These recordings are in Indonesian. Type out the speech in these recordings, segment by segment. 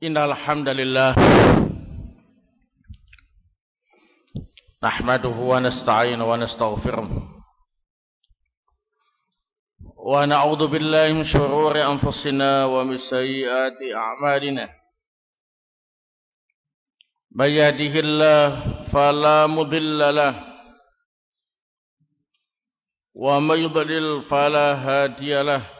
إن الحمد لله نحمده ونستعين ونستغفره ونعوذ بالله من شرور أنفسنا ومن سيئات أعمالنا. من يهده الله فلا مضل له ومن يضلل فلا هادي له.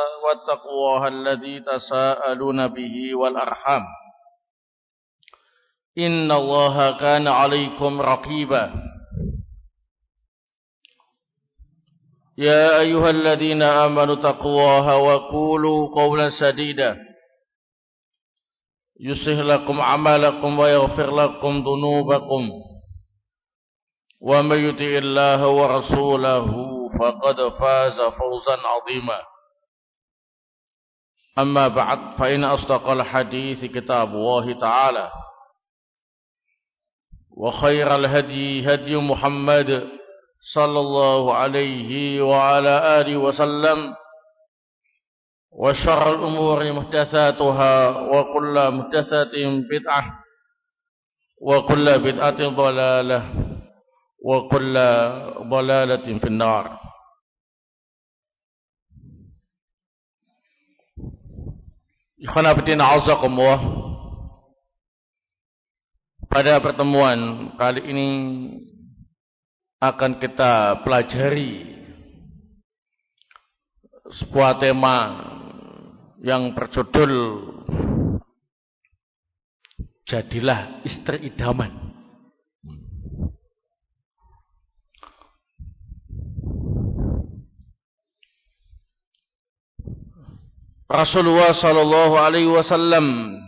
واتقوا الله الذي تساءلون به والأرحام. إن الله كان عليكم رقيبا. يا أيها الذين آمنوا الله وقولوا قولا سديدا. يصلح لكم عملكم ويغفر لكم ذنوبكم. ومن يطع الله ورسوله فقد فاز فوزا عظيما. أما بعد فإن أصدق الحديث كتاب الله تعالى وخير الهدي هدي محمد صلى الله عليه وعلى آله وسلم وشر الأمور محدثاتها وكل محدثة بدعة وكل بدعة ضلالة وكل ضلالة في النار. Ikhwanabidin a'azakumullah Pada pertemuan kali ini akan kita pelajari sebuah tema yang berjudul Jadilah istri idaman. Rasulullah sallallahu alaihi wasallam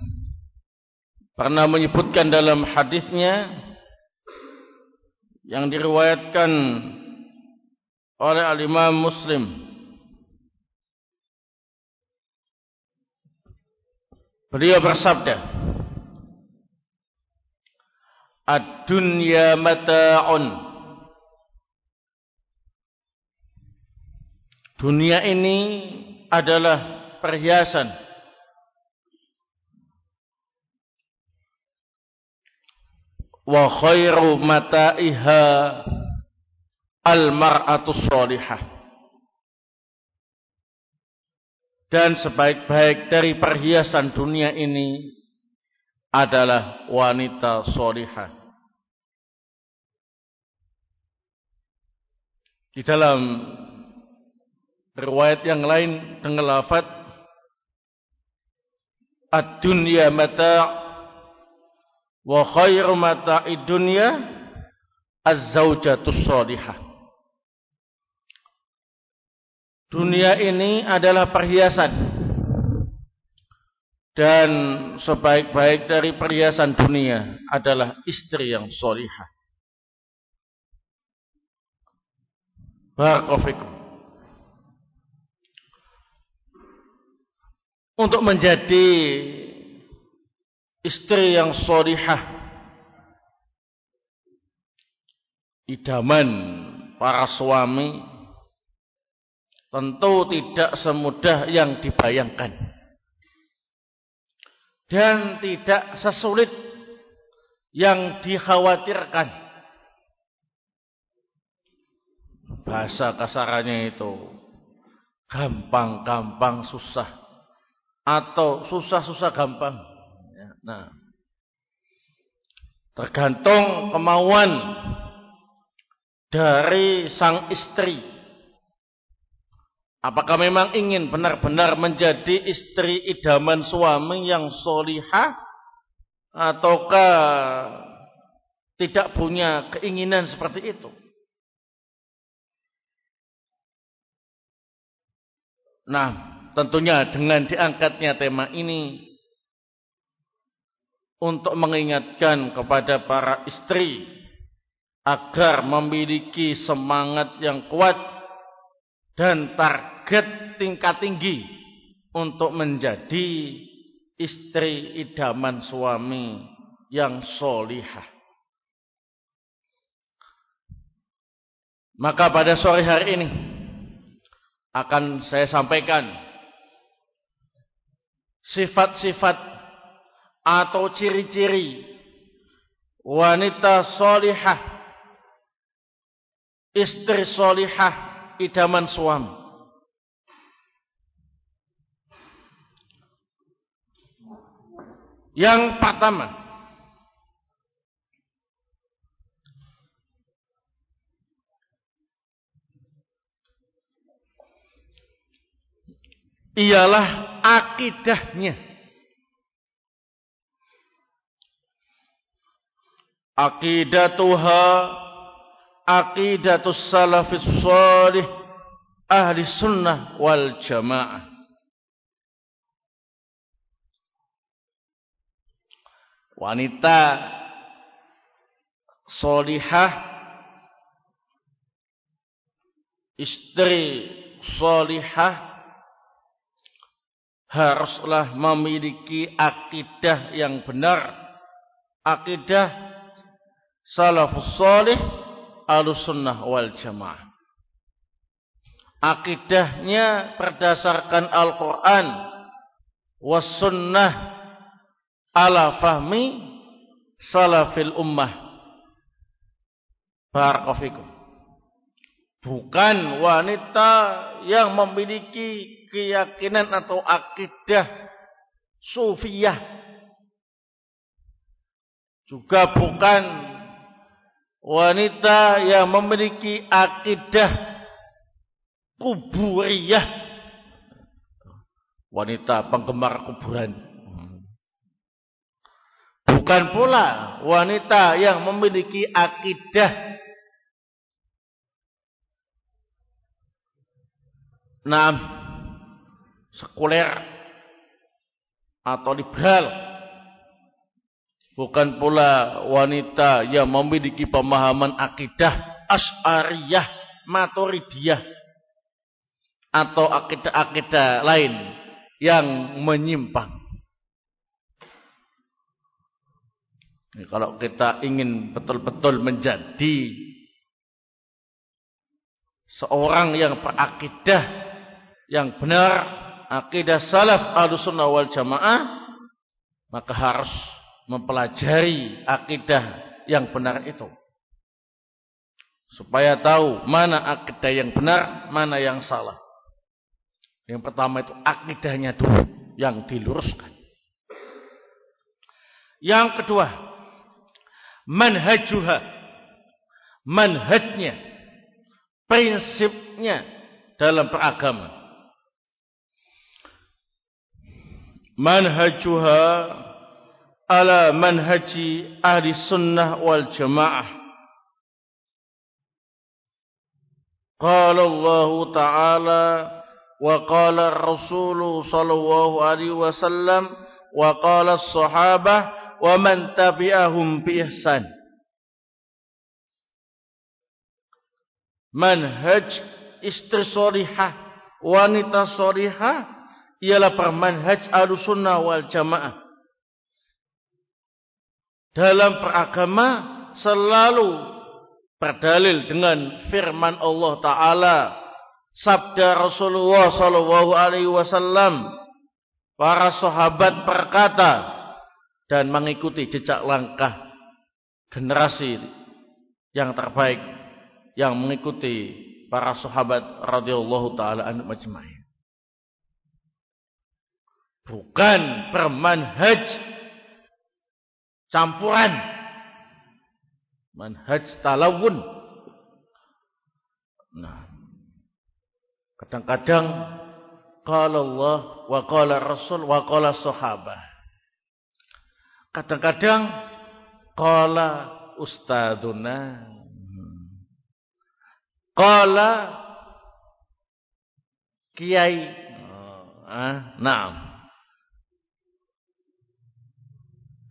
pernah menyebutkan dalam hadisnya yang diriwayatkan oleh al-Imam Muslim. Beliau bersabda Ad-dunya mata'un. Dunia ini adalah perhiasan. Wa khairu mata'iha al-mar'atu sholihah. Dan sebaik-baik dari perhiasan dunia ini adalah wanita solihah. Di dalam riwayat yang lain dengan lafaz ad-dunya mata' wa khairu mata'id dunya az-zawjatus salihah. Dunia ini adalah perhiasan dan sebaik-baik dari perhiasan dunia adalah istri yang solihah. Barakofikum. Untuk menjadi istri yang solihah. Idaman para suami tentu tidak semudah yang dibayangkan. Dan tidak sesulit yang dikhawatirkan. Bahasa kasarannya itu gampang-gampang susah atau susah-susah gampang. Ya, nah, Tergantung kemauan dari sang istri. Apakah memang ingin benar-benar menjadi istri idaman suami yang solihah ataukah tidak punya keinginan seperti itu? Nah, tentunya dengan diangkatnya tema ini untuk mengingatkan kepada para istri agar memiliki semangat yang kuat dan target tingkat tinggi untuk menjadi istri idaman suami yang solihah. Maka pada sore hari ini akan saya sampaikan sifat-sifat atau ciri-ciri wanita solihah, istri solihah, idaman suami. Yang pertama, ialah akidahnya. Aqidatuha aqidatus salafis salih ahli sunnah wal jamaah. Wanita solihah istri solihah haruslah memiliki akidah yang benar akidah salafus salih sunnah wal jamaah. Akidahnya berdasarkan Al-Quran was sunnah ala fahmi salafil ummah. Barakofikum. Bukan wanita yang memiliki keyakinan atau akidah sufiyah. Juga bukan wanita yang memiliki akidah kuburiyah. Wanita penggemar kuburan. Bukan pula wanita yang memiliki akidah enam sekuler atau liberal Bukan pula wanita yang memiliki pemahaman akidah Ash'ariyah, Maturidiyah. Atau akidah-akidah lain yang menyimpang. kalau kita ingin betul-betul menjadi seorang yang berakidah yang benar, akidah salaf al-sunnah wal jamaah, maka harus mempelajari akidah yang benar itu. Supaya tahu mana akidah yang benar, mana yang salah. Yang pertama itu akidahnya dulu yang diluruskan. Yang kedua, manhajuha. Manhajnya, prinsipnya dalam beragama. Manhajuha على منهج أهل السنة والجماعة قال الله تعالى وقال الرسول صلى الله عليه وسلم وقال الصحابة ومن تبعهم بإحسان solihah wanita solihah ialah permanhaj al-sunnah wal jamaah. Dalam beragama selalu berdalil dengan firman Allah taala. Sabda Rasulullah sallallahu alaihi wasallam para sahabat berkata dan mengikuti jejak langkah generasi yang terbaik yang mengikuti para sahabat radhiyallahu taala anhu majma'in bukan bermanhaj campuran manhaj talawun. Nah, kadang-kadang qala Allah wa qala Rasul wa qala sahabah. Kadang-kadang qala ustaduna qala kiai. Oh, ah, nah.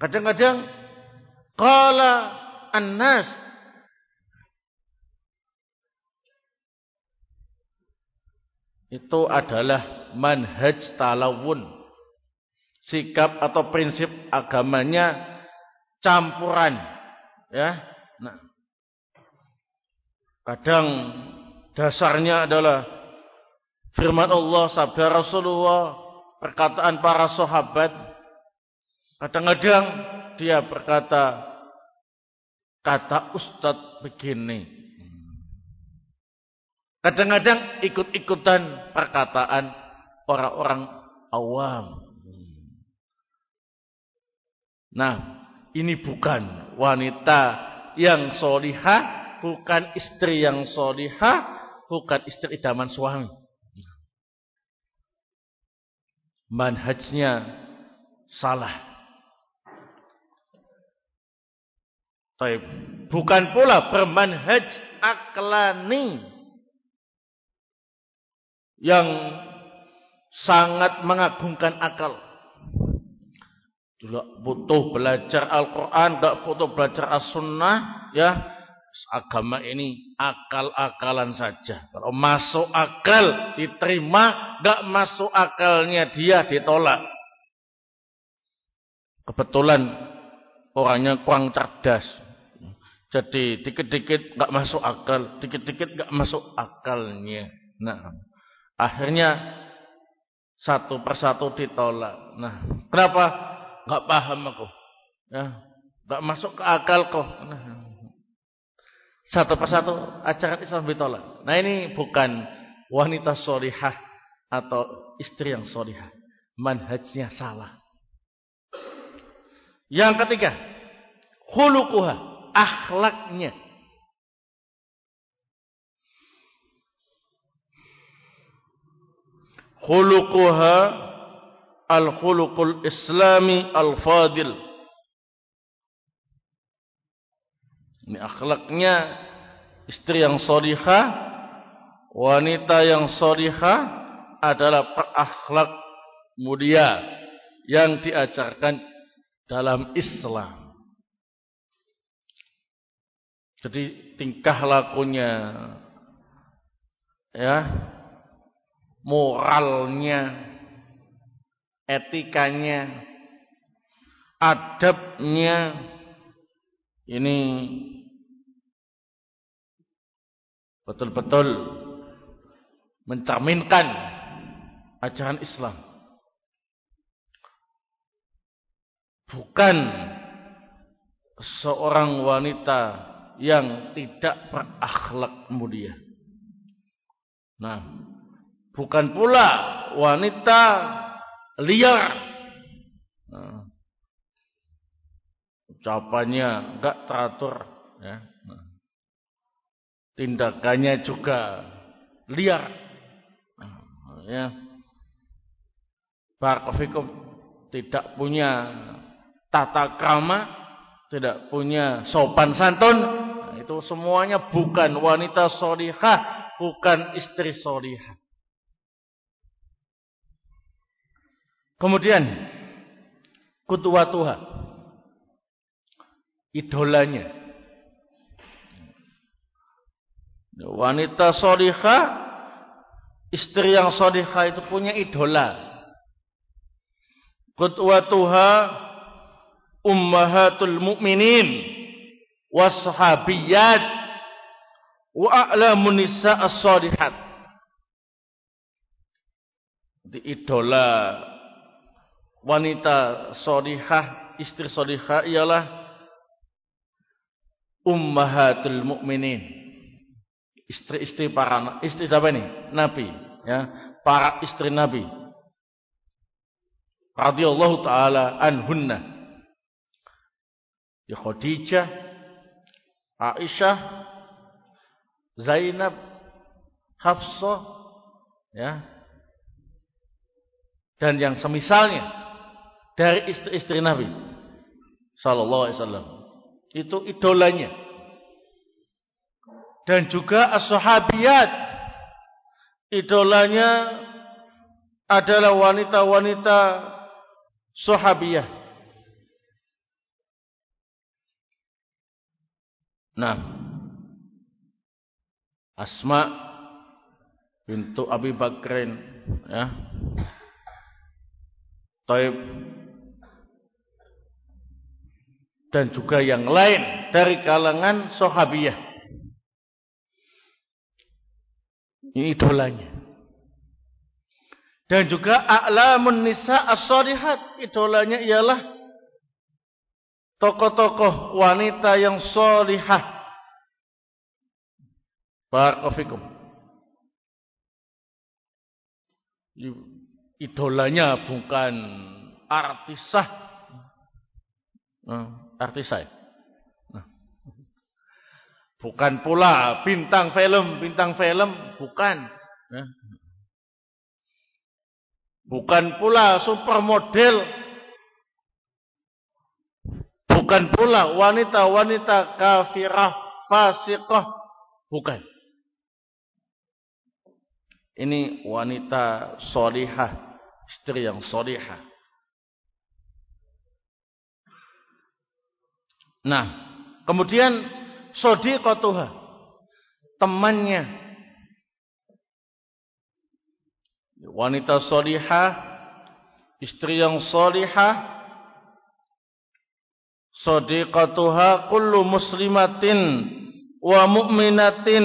Kadang-kadang qala annas. Itu adalah manhaj talawun. Sikap atau prinsip agamanya campuran ya. Nah. Kadang dasarnya adalah firman Allah sabda Rasulullah perkataan para sahabat kadang-kadang dia berkata kata ustadz begini Kadang-kadang ikut-ikutan perkataan orang-orang awam. Nah, ini bukan wanita yang solihah, bukan istri yang solihah, bukan istri idaman suami. Manhajnya salah. Bukan pula bermanhaj aklani yang sangat mengagungkan akal. Tidak butuh belajar Al-Quran, tidak butuh belajar As-Sunnah, ya. Agama ini akal-akalan saja. Kalau masuk akal diterima, tidak masuk akalnya dia ditolak. Kebetulan orangnya kurang cerdas. Jadi dikit-dikit nggak masuk akal, dikit-dikit nggak masuk akalnya. Nah, Akhirnya satu persatu ditolak. Nah, kenapa? Gak paham aku. Ya, gak masuk ke akal kok. Nah, satu persatu ajaran Islam ditolak. Nah ini bukan wanita solihah atau istri yang solihah. Manhajnya salah. Yang ketiga, khuluquha, akhlaknya. khuluquha al-khuluqul islami al-fadil. Ini akhlaknya istri yang salihah, wanita yang salihah adalah perakhlak mulia yang diajarkan dalam Islam. Jadi tingkah lakunya ya moralnya, etikanya, adabnya ini betul-betul mencerminkan ajaran Islam. Bukan seorang wanita yang tidak berakhlak mulia. Nah, Bukan pula wanita liar. Nah, ucapannya enggak teratur. Ya. Nah, tindakannya juga liar. Nah, ya. Barakofikum tidak punya tata krama, tidak punya sopan santun. Itu semuanya bukan wanita solihah, bukan istri solihah. Kemudian kutuwatuha idolanya. Wanita solihah, istri yang solihah itu punya idola. Kutuwatuha ummahatul mu'minin wassahabiyat wa a'lamun nisa as-solihat. Di idola wanita solihah, istri solihah ialah ummahatul mukminin. Istri-istri para istri siapa ini? Nabi, ya. Para istri Nabi. Radhiyallahu taala anhunna. Ya Khadijah, Aisyah, Zainab, Hafsah, ya, dan yang semisalnya dari istri-istri Nabi Sallallahu Alaihi Wasallam. Itu idolanya. Dan juga as-sahabiyat. Idolanya adalah wanita-wanita sahabiyah nah Asma bintu Abi Bakrin ya Taib dan juga yang lain dari kalangan sahabiyah. Ini idolanya. Dan juga a'lamun nisa as-solihat. Idolanya ialah tokoh-tokoh wanita yang solihah. Barakofikum. Idolanya bukan artisah. Nah, artisah. Nah. Bukan pula bintang film, bintang film, bukan. Nah. Bukan pula supermodel. Bukan pula wanita-wanita kafirah, fasiqah. Bukan. Ini wanita solihah. Istri yang solihah. Nah, kemudian sodiqatuha. Temannya wanita solihah, istri yang solihah, sadiqatuha kullu muslimatin wa mu'minatin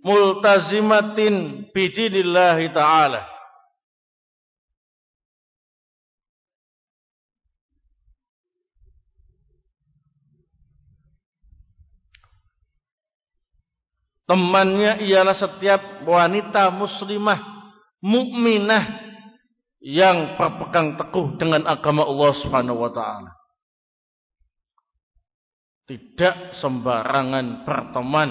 multazimatin bidinillahi ta'ala. Temannya ialah setiap wanita muslimah mukminah yang berpegang teguh dengan agama Allah Subhanahu wa taala. Tidak sembarangan berteman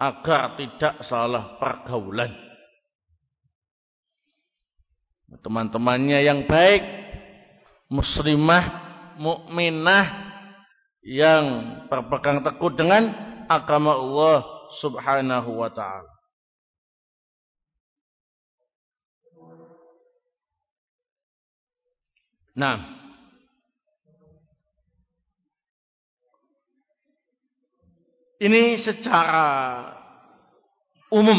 agar tidak salah pergaulan. Teman-temannya yang baik, muslimah, mukminah yang berpegang teguh dengan agama Allah Subhanahu wa taala. Nah, ini secara umum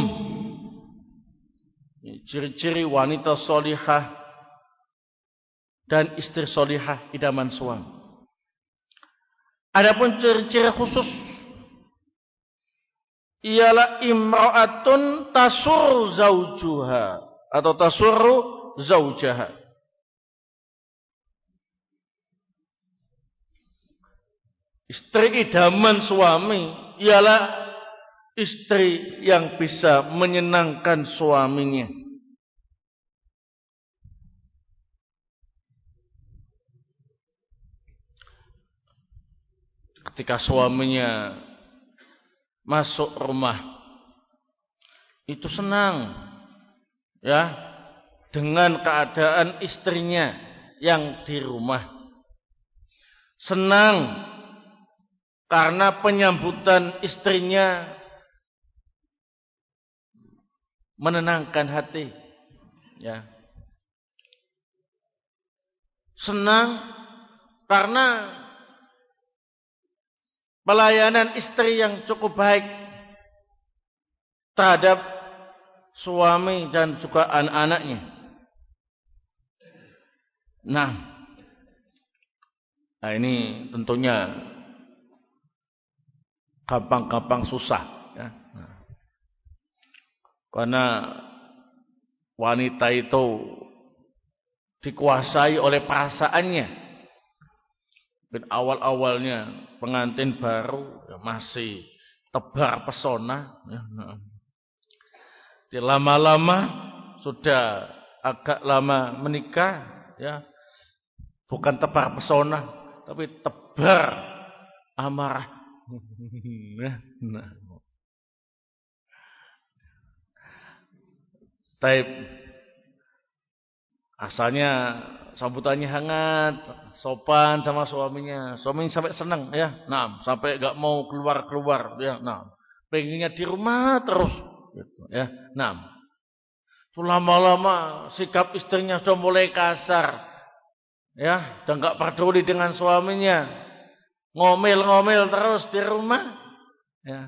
ciri-ciri wanita solihah dan istri solihah idaman suami. Adapun ciri-ciri khusus ialah imra'atun tasur zaujuha atau tasuru zaujaha. Istri idaman suami ialah istri yang bisa menyenangkan suaminya. Ketika suaminya masuk rumah itu senang ya dengan keadaan istrinya yang di rumah. Senang karena penyambutan istrinya menenangkan hati. Ya. Senang karena pelayanan istri yang cukup baik terhadap suami dan juga anak-anaknya. Nah. Nah ini tentunya gampang-gampang susah. Ya. Karena wanita itu dikuasai oleh perasaannya. Dan awal-awalnya pengantin baru ya masih tebar pesona. Ya. Lama-lama sudah agak lama menikah, ya bukan tebar pesona, tapi tebar amarah Nah, nah. Taib. Asalnya sambutannya hangat, sopan sama suaminya. Suaminya sampai senang ya. Nah, sampai gak mau keluar-keluar ya. Nah, pengennya di rumah terus gitu ya. Nah. Lama-lama sikap istrinya sudah mulai kasar. Ya, dan gak peduli dengan suaminya. Ngomel-ngomel terus di rumah. Ya.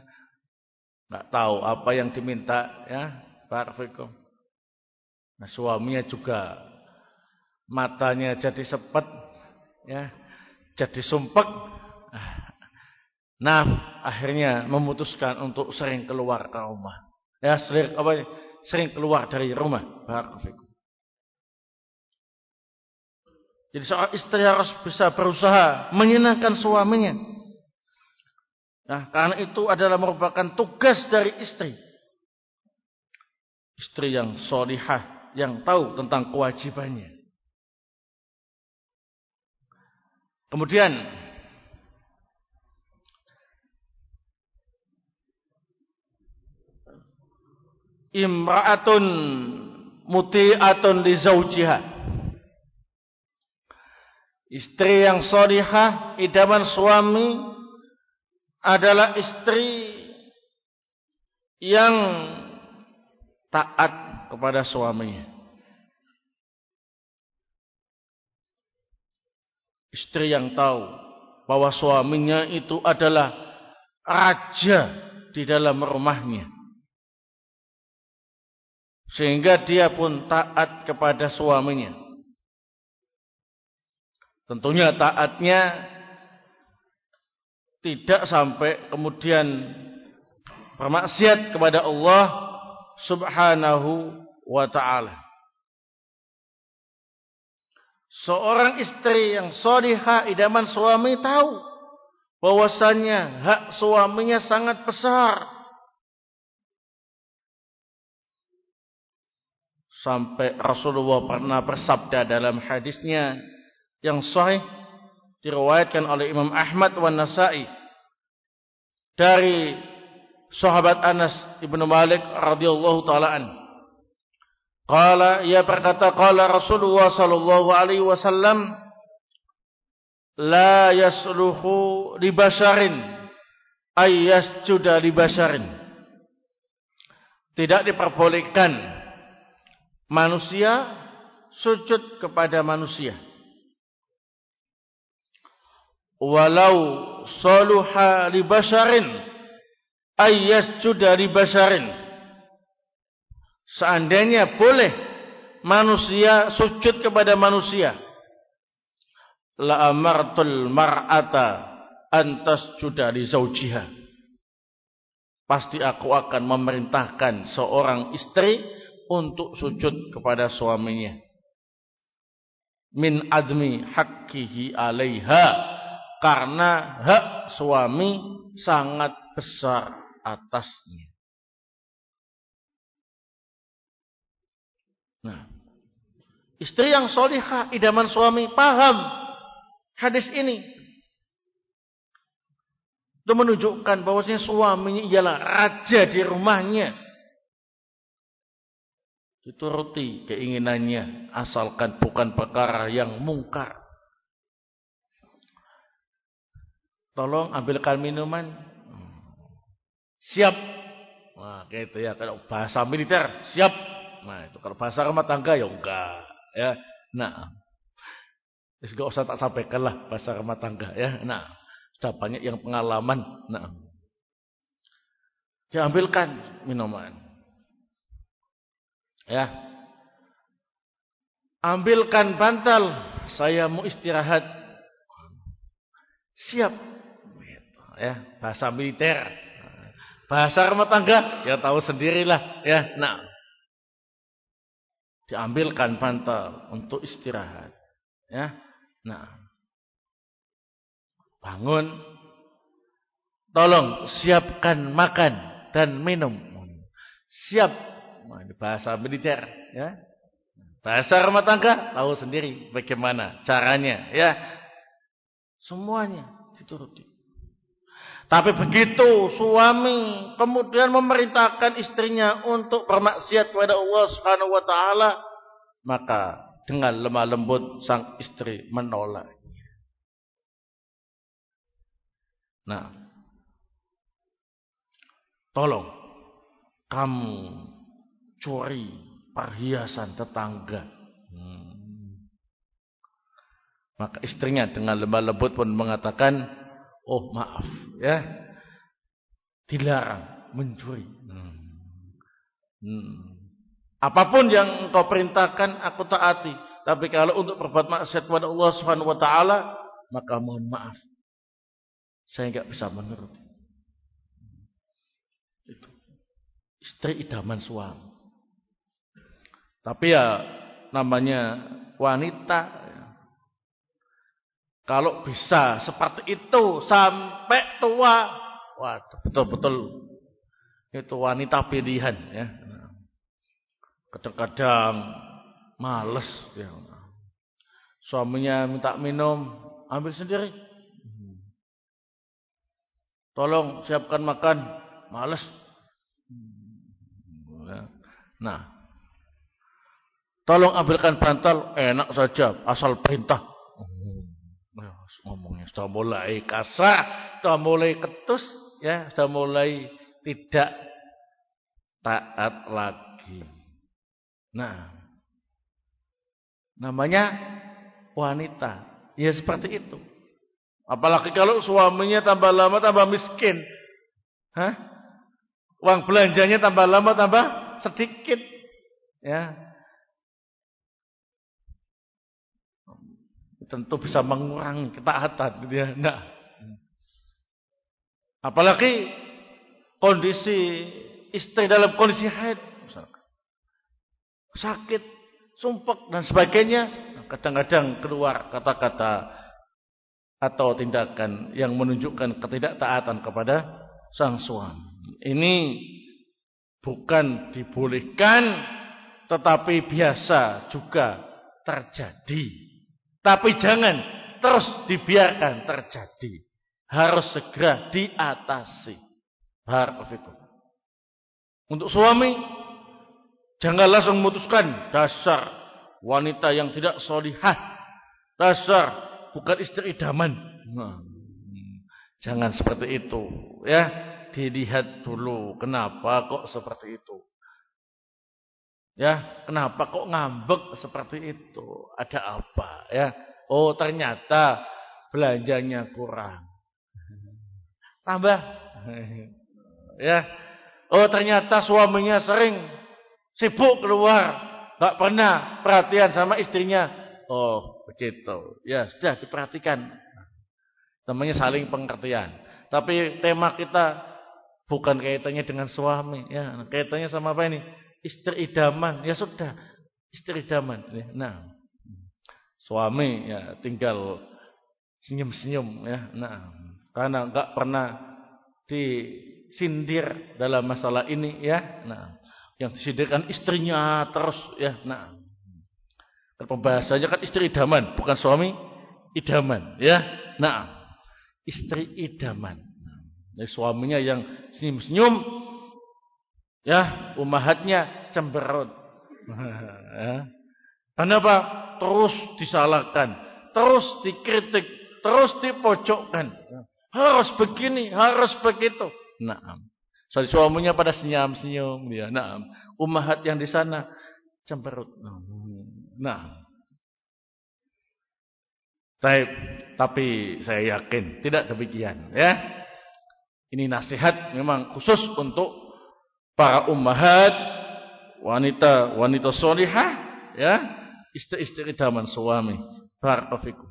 Gak tahu apa yang diminta ya. Barakallahu Nah, suaminya juga matanya jadi sepet ya. Jadi sumpek. Nah, akhirnya memutuskan untuk sering keluar ke rumah. Ya, sering apa sering keluar dari rumah. Barakallahu Jadi seorang istri harus bisa berusaha menyenangkan suaminya. Nah, karena itu adalah merupakan tugas dari istri. Istri yang solihah, yang tahu tentang kewajibannya. Kemudian imra'atun muti'atun li zawjiha. Istri yang solihah, idaman suami adalah istri yang taat kepada suaminya. Istri yang tahu bahwa suaminya itu adalah raja di dalam rumahnya. Sehingga dia pun taat kepada suaminya. Tentunya taatnya tidak sampai kemudian bermaksiat kepada Allah Subhanahu wa taala. Seorang istri yang sodihah idaman suami tahu bahwasannya hak suaminya sangat besar. Sampai Rasulullah pernah bersabda dalam hadisnya yang sahih diriwayatkan oleh Imam Ahmad wan Nasa'i dari sahabat Anas Ibnu Malik radhiyallahu taala an. Qala ia berkata qala Rasulullah sallallahu alaihi wasallam la yasluhu li basharin ay yasjuda li basharin. Tidak diperbolehkan manusia sujud kepada manusia. Walau saluha li basharin ay yasjuda li basharin. Seandainya boleh manusia sujud kepada manusia. La amartul mar'ata antas juda li zaujiha. Pasti aku akan memerintahkan seorang istri untuk sujud kepada suaminya. Min admi haqqihi alaiha. Karena hak suami sangat besar atasnya. Nah, istri yang solihah, idaman suami, paham hadis ini. Itu menunjukkan bahwasanya suaminya ialah raja di rumahnya dituruti keinginannya asalkan bukan perkara yang mungkar. Tolong ambilkan minuman. Siap. Nah, gitu ya. Kalau bahasa militer, siap. Nah, itu kalau bahasa rumah tangga ya enggak, ya. Nah. Enggak usah tak sampaikan lah bahasa rumah tangga ya. Nah, sudah banyak yang pengalaman. Nah. Diambilkan minuman. Ya. Ambilkan bantal, saya mau istirahat. Siap. Ya, bahasa militer. Bahasa rumah tangga, ya tahu sendirilah, ya. Nah. Diambilkan bantal untuk istirahat. Ya. Nah. Bangun. Tolong siapkan makan dan minum. Siap bahasa militer, ya. Bahasa rumah tangga tahu sendiri bagaimana caranya, ya. Semuanya dituruti. Tapi begitu suami kemudian memerintahkan istrinya untuk bermaksiat kepada Allah Subhanahu wa taala, maka dengan lemah lembut sang istri menolak. Nah, tolong kamu curi perhiasan tetangga. Hmm. Maka istrinya dengan lemah lembut pun mengatakan, oh maaf ya. Dilarang mencuri. Hmm. Hmm. apa pun yang engkau perintahkan aku taati. Tapi kalau untuk berbuat maksiat kepada Allah Subhanahu wa taala maka mohon maaf. Saya enggak bisa menuruti. Itu istri idaman suami. Tapi ya namanya wanita kalau bisa seperti itu sampai tua, wah betul-betul itu wanita pilihan ya. Kadang-kadang males ya. Suaminya minta minum, ambil sendiri. Tolong siapkan makan, males. Ya. Nah, tolong ambilkan bantal, enak saja, asal perintah ngomongnya sudah mulai kasar, sudah mulai ketus, ya, sudah mulai tidak taat lagi. Nah, namanya wanita. Ya seperti itu. Apalagi kalau suaminya tambah lama tambah miskin. Hah? Uang belanjanya tambah lama tambah sedikit. Ya, tentu bisa mengurangi ketaatan gitu ya. Nah. Apalagi kondisi istri dalam kondisi haid Sakit, sumpek dan sebagainya. Kadang-kadang keluar kata-kata atau tindakan yang menunjukkan ketidaktaatan kepada sang suami. Ini bukan dibolehkan tetapi biasa juga terjadi. Tapi jangan terus dibiarkan terjadi. Harus segera diatasi. Barakallahu Untuk suami jangan langsung memutuskan dasar wanita yang tidak solihah. Dasar bukan istri idaman. Nah, jangan seperti itu, ya. Dilihat dulu kenapa kok seperti itu. Ya, kenapa kok ngambek seperti itu? Ada apa? Ya. Oh, ternyata belanjanya kurang. Tambah. Ya. Oh, ternyata suaminya sering sibuk keluar, enggak pernah perhatian sama istrinya. Oh, begitu. Ya, sudah diperhatikan. Namanya saling pengertian. Tapi tema kita bukan kaitannya dengan suami, ya. Kaitannya sama apa ini? Istri idaman, ya sudah, istri idaman. Nah, suami ya tinggal senyum-senyum ya. Nah, karena enggak pernah disindir dalam masalah ini ya. Nah, yang disindirkan istrinya terus ya. Nah, pembahasannya kan istri idaman, bukan suami idaman ya. Nah, istri idaman. Nah, suaminya yang senyum-senyum Ya, umahatnya cemberut. ya. Kenapa? Terus disalahkan, terus dikritik, terus dipojokkan. Harus begini, harus begitu. Nah, so, suaminya pada senyum-senyum dia. Nah, umahat yang di sana cemberut. Nah, tapi, tapi saya yakin tidak demikian. Ya, ini nasihat memang khusus untuk para ummahat, wanita wanita solihah, ya, istri-istri zaman suami. Barakallahu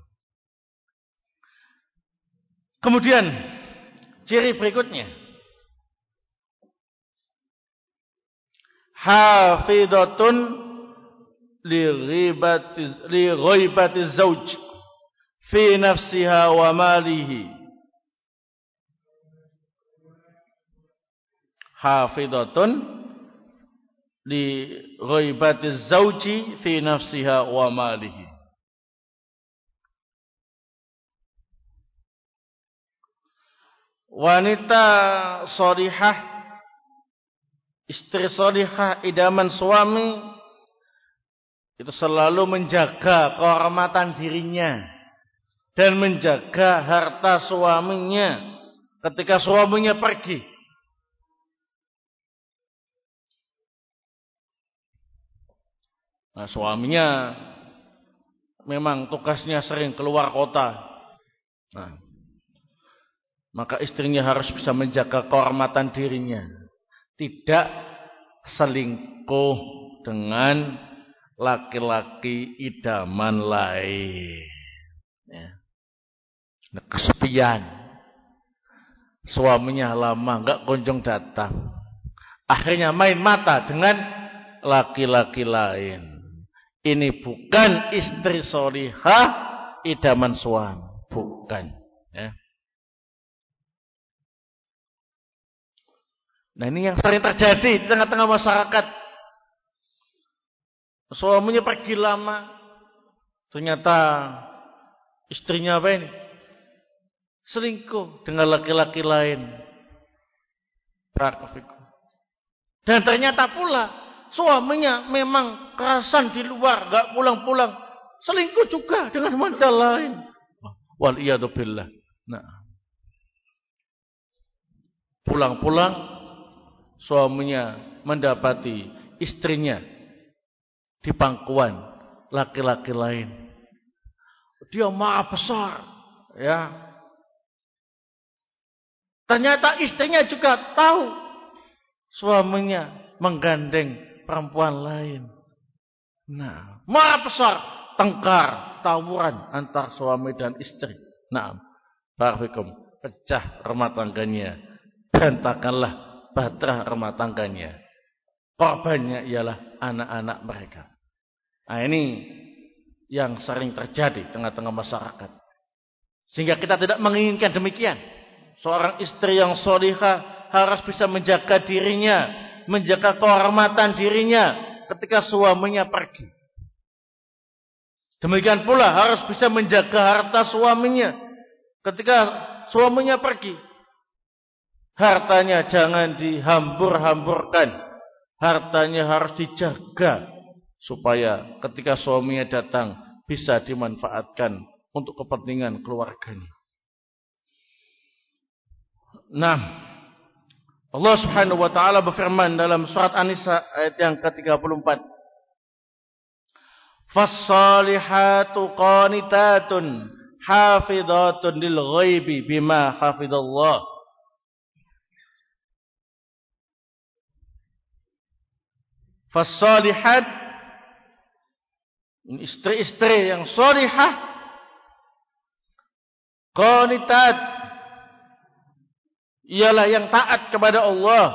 Kemudian ciri berikutnya. Hafidatun li ghaibati zauj fi nafsiha wa malihi hafidhatun li ghaibati zauji fi nafsiha wa malihi wanita solihah, istri solihah, idaman suami, itu selalu menjaga kehormatan dirinya dan menjaga harta suaminya ketika suaminya pergi. Nah, suaminya memang tugasnya sering keluar kota. Nah, maka istrinya harus bisa menjaga kehormatan dirinya. Tidak selingkuh dengan laki-laki idaman lain. Ya. Nah, kesepian. Suaminya lama nggak kunjung datang. Akhirnya main mata dengan laki-laki lain. Ini bukan istri solihah idaman suami. Bukan. Ya. Nah ini yang sering terjadi di tengah-tengah masyarakat. Suaminya pergi lama. Ternyata istrinya apa ini? Selingkuh dengan laki-laki lain. Dan ternyata pula suaminya memang kerasan di luar, gak pulang-pulang. Selingkuh juga dengan wanita lain. Wal billah. Nah. Pulang-pulang suaminya mendapati istrinya di pangkuan laki-laki lain. Dia maha besar, ya. Ternyata istrinya juga tahu suaminya menggandeng perempuan lain. Nah, maha besar tengkar tawuran antar suami dan istri. Nah, barakallahu pecah rumah tangganya, berantakanlah bahtera rumah tangganya. Korbannya ialah anak-anak mereka. Nah ini yang sering terjadi tengah-tengah masyarakat. Sehingga kita tidak menginginkan demikian. Seorang istri yang solihah harus bisa menjaga dirinya, menjaga kehormatan dirinya ketika suaminya pergi. Demikian pula harus bisa menjaga harta suaminya ketika suaminya pergi. Hartanya jangan dihambur-hamburkan. Hartanya harus dijaga supaya ketika suaminya datang bisa dimanfaatkan untuk kepentingan keluarganya. Nah, Allah Subhanahu wa taala berfirman dalam surat An-Nisa ayat yang ke-34. Fas-salihatu qanitatun hafizatun lil ghaibi bima hafizallah. Fas-salihat Istri-istri yang solihah. Qanitat. Ialah yang taat kepada Allah.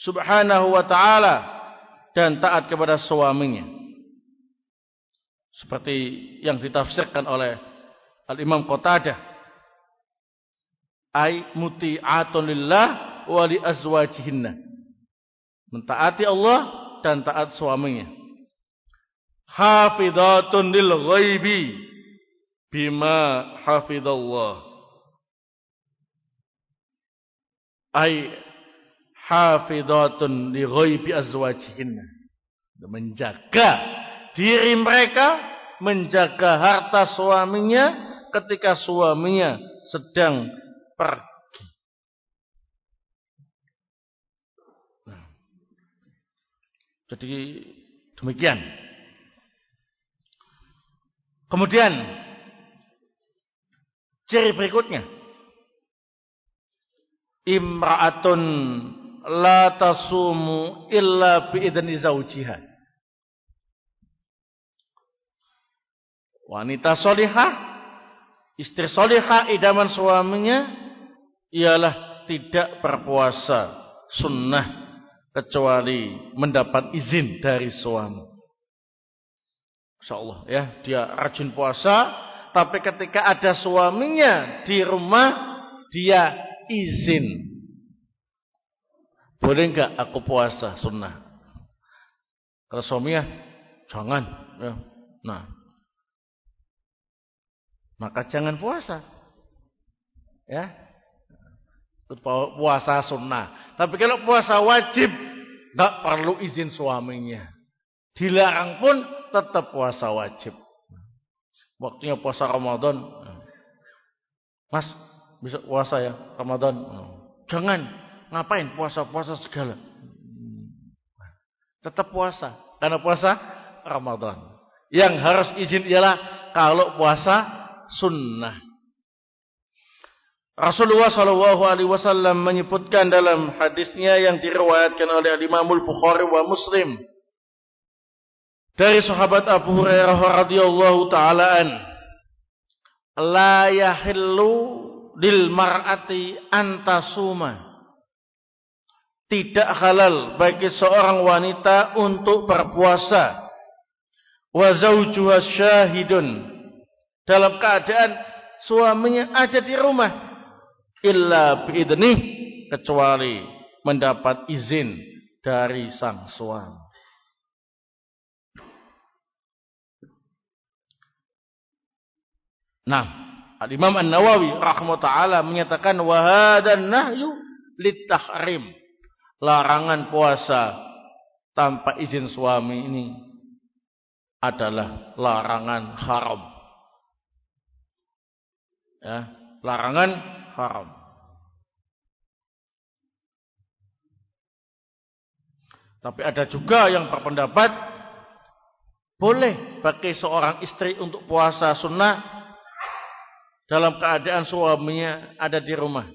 Subhanahu wa ta'ala. Dan taat kepada suaminya. Seperti yang ditafsirkan oleh Al-Imam Qatadah. Ay muti'atun lillah wa li azwajihinna. Mentaati Allah dan taat suaminya hafidhatun lil ghaibi bima hafidallah ay hafidhatun li ghaibi azwajihinna. Menjaga diri mereka menjaga harta suaminya ketika suaminya sedang pergi. Nah, jadi demikian. Kemudian ciri berikutnya imra'atun la tasumu illa biidni zaujiha. Wanita solihah, istri solihah idaman suaminya ialah tidak berpuasa sunnah kecuali mendapat izin dari suami. Insyaallah ya, dia rajin puasa, tapi ketika ada suaminya di rumah, dia izin. Boleh enggak aku puasa sunnah? Kalau suaminya jangan ya. Nah. Maka jangan puasa. Ya. puasa sunnah. Tapi kalau puasa wajib, nggak perlu izin suaminya. Dilarang pun tetap puasa wajib. Waktunya puasa Ramadan. Mas, bisa puasa ya Ramadan. Jangan ngapain puasa-puasa segala. Tetap puasa. Karena puasa Ramadan. Yang harus izin ialah kalau puasa sunnah. Rasulullah Shallallahu Alaihi Wasallam menyebutkan dalam hadisnya yang diriwayatkan oleh Imam Bukhari wa Muslim dari sahabat Abu Hurairah radhiyallahu taalaan la yahillu lil mar'ati antasuma tidak halal bagi seorang wanita untuk berpuasa. Wa zawjuha syahidun. Dalam keadaan suaminya ada di rumah. Illa biidnih kecuali mendapat izin dari sang suami. Nah, Al-Imam An-Nawawi rahimahutaala menyatakan wa hadan nahyu litahrim. Larangan puasa tanpa izin suami ini adalah larangan haram. Ya, larangan haram. Tapi ada juga yang berpendapat boleh bagi seorang istri untuk puasa sunnah dalam keadaan suaminya ada di rumah.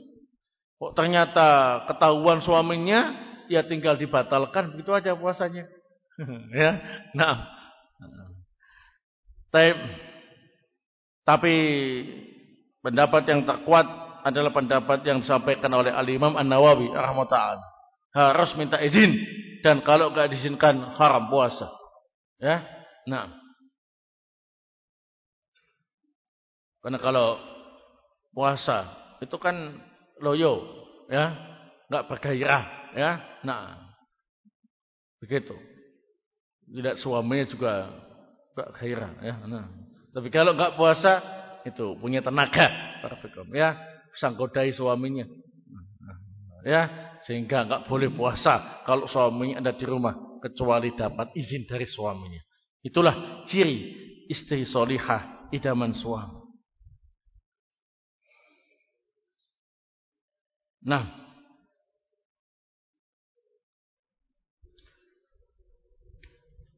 Kok ternyata ketahuan suaminya, ya tinggal dibatalkan, begitu aja puasanya. ya, nah. Tapi, tapi pendapat yang terkuat adalah pendapat yang disampaikan oleh Al-Imam An-Nawawi rahmatullah. Harus minta izin dan kalau enggak diizinkan haram puasa. Ya. Nah. Karena kalau puasa itu kan loyo, ya. Enggak bergairah, ya. Nah. Begitu. Tidak suaminya juga enggak gairah, ya. Nah. Tapi kalau enggak puasa itu punya tenaga, ya sanggodai suaminya. Ya, sehingga enggak boleh puasa kalau suaminya ada di rumah kecuali dapat izin dari suaminya. Itulah ciri istri solihah idaman suami. Nah,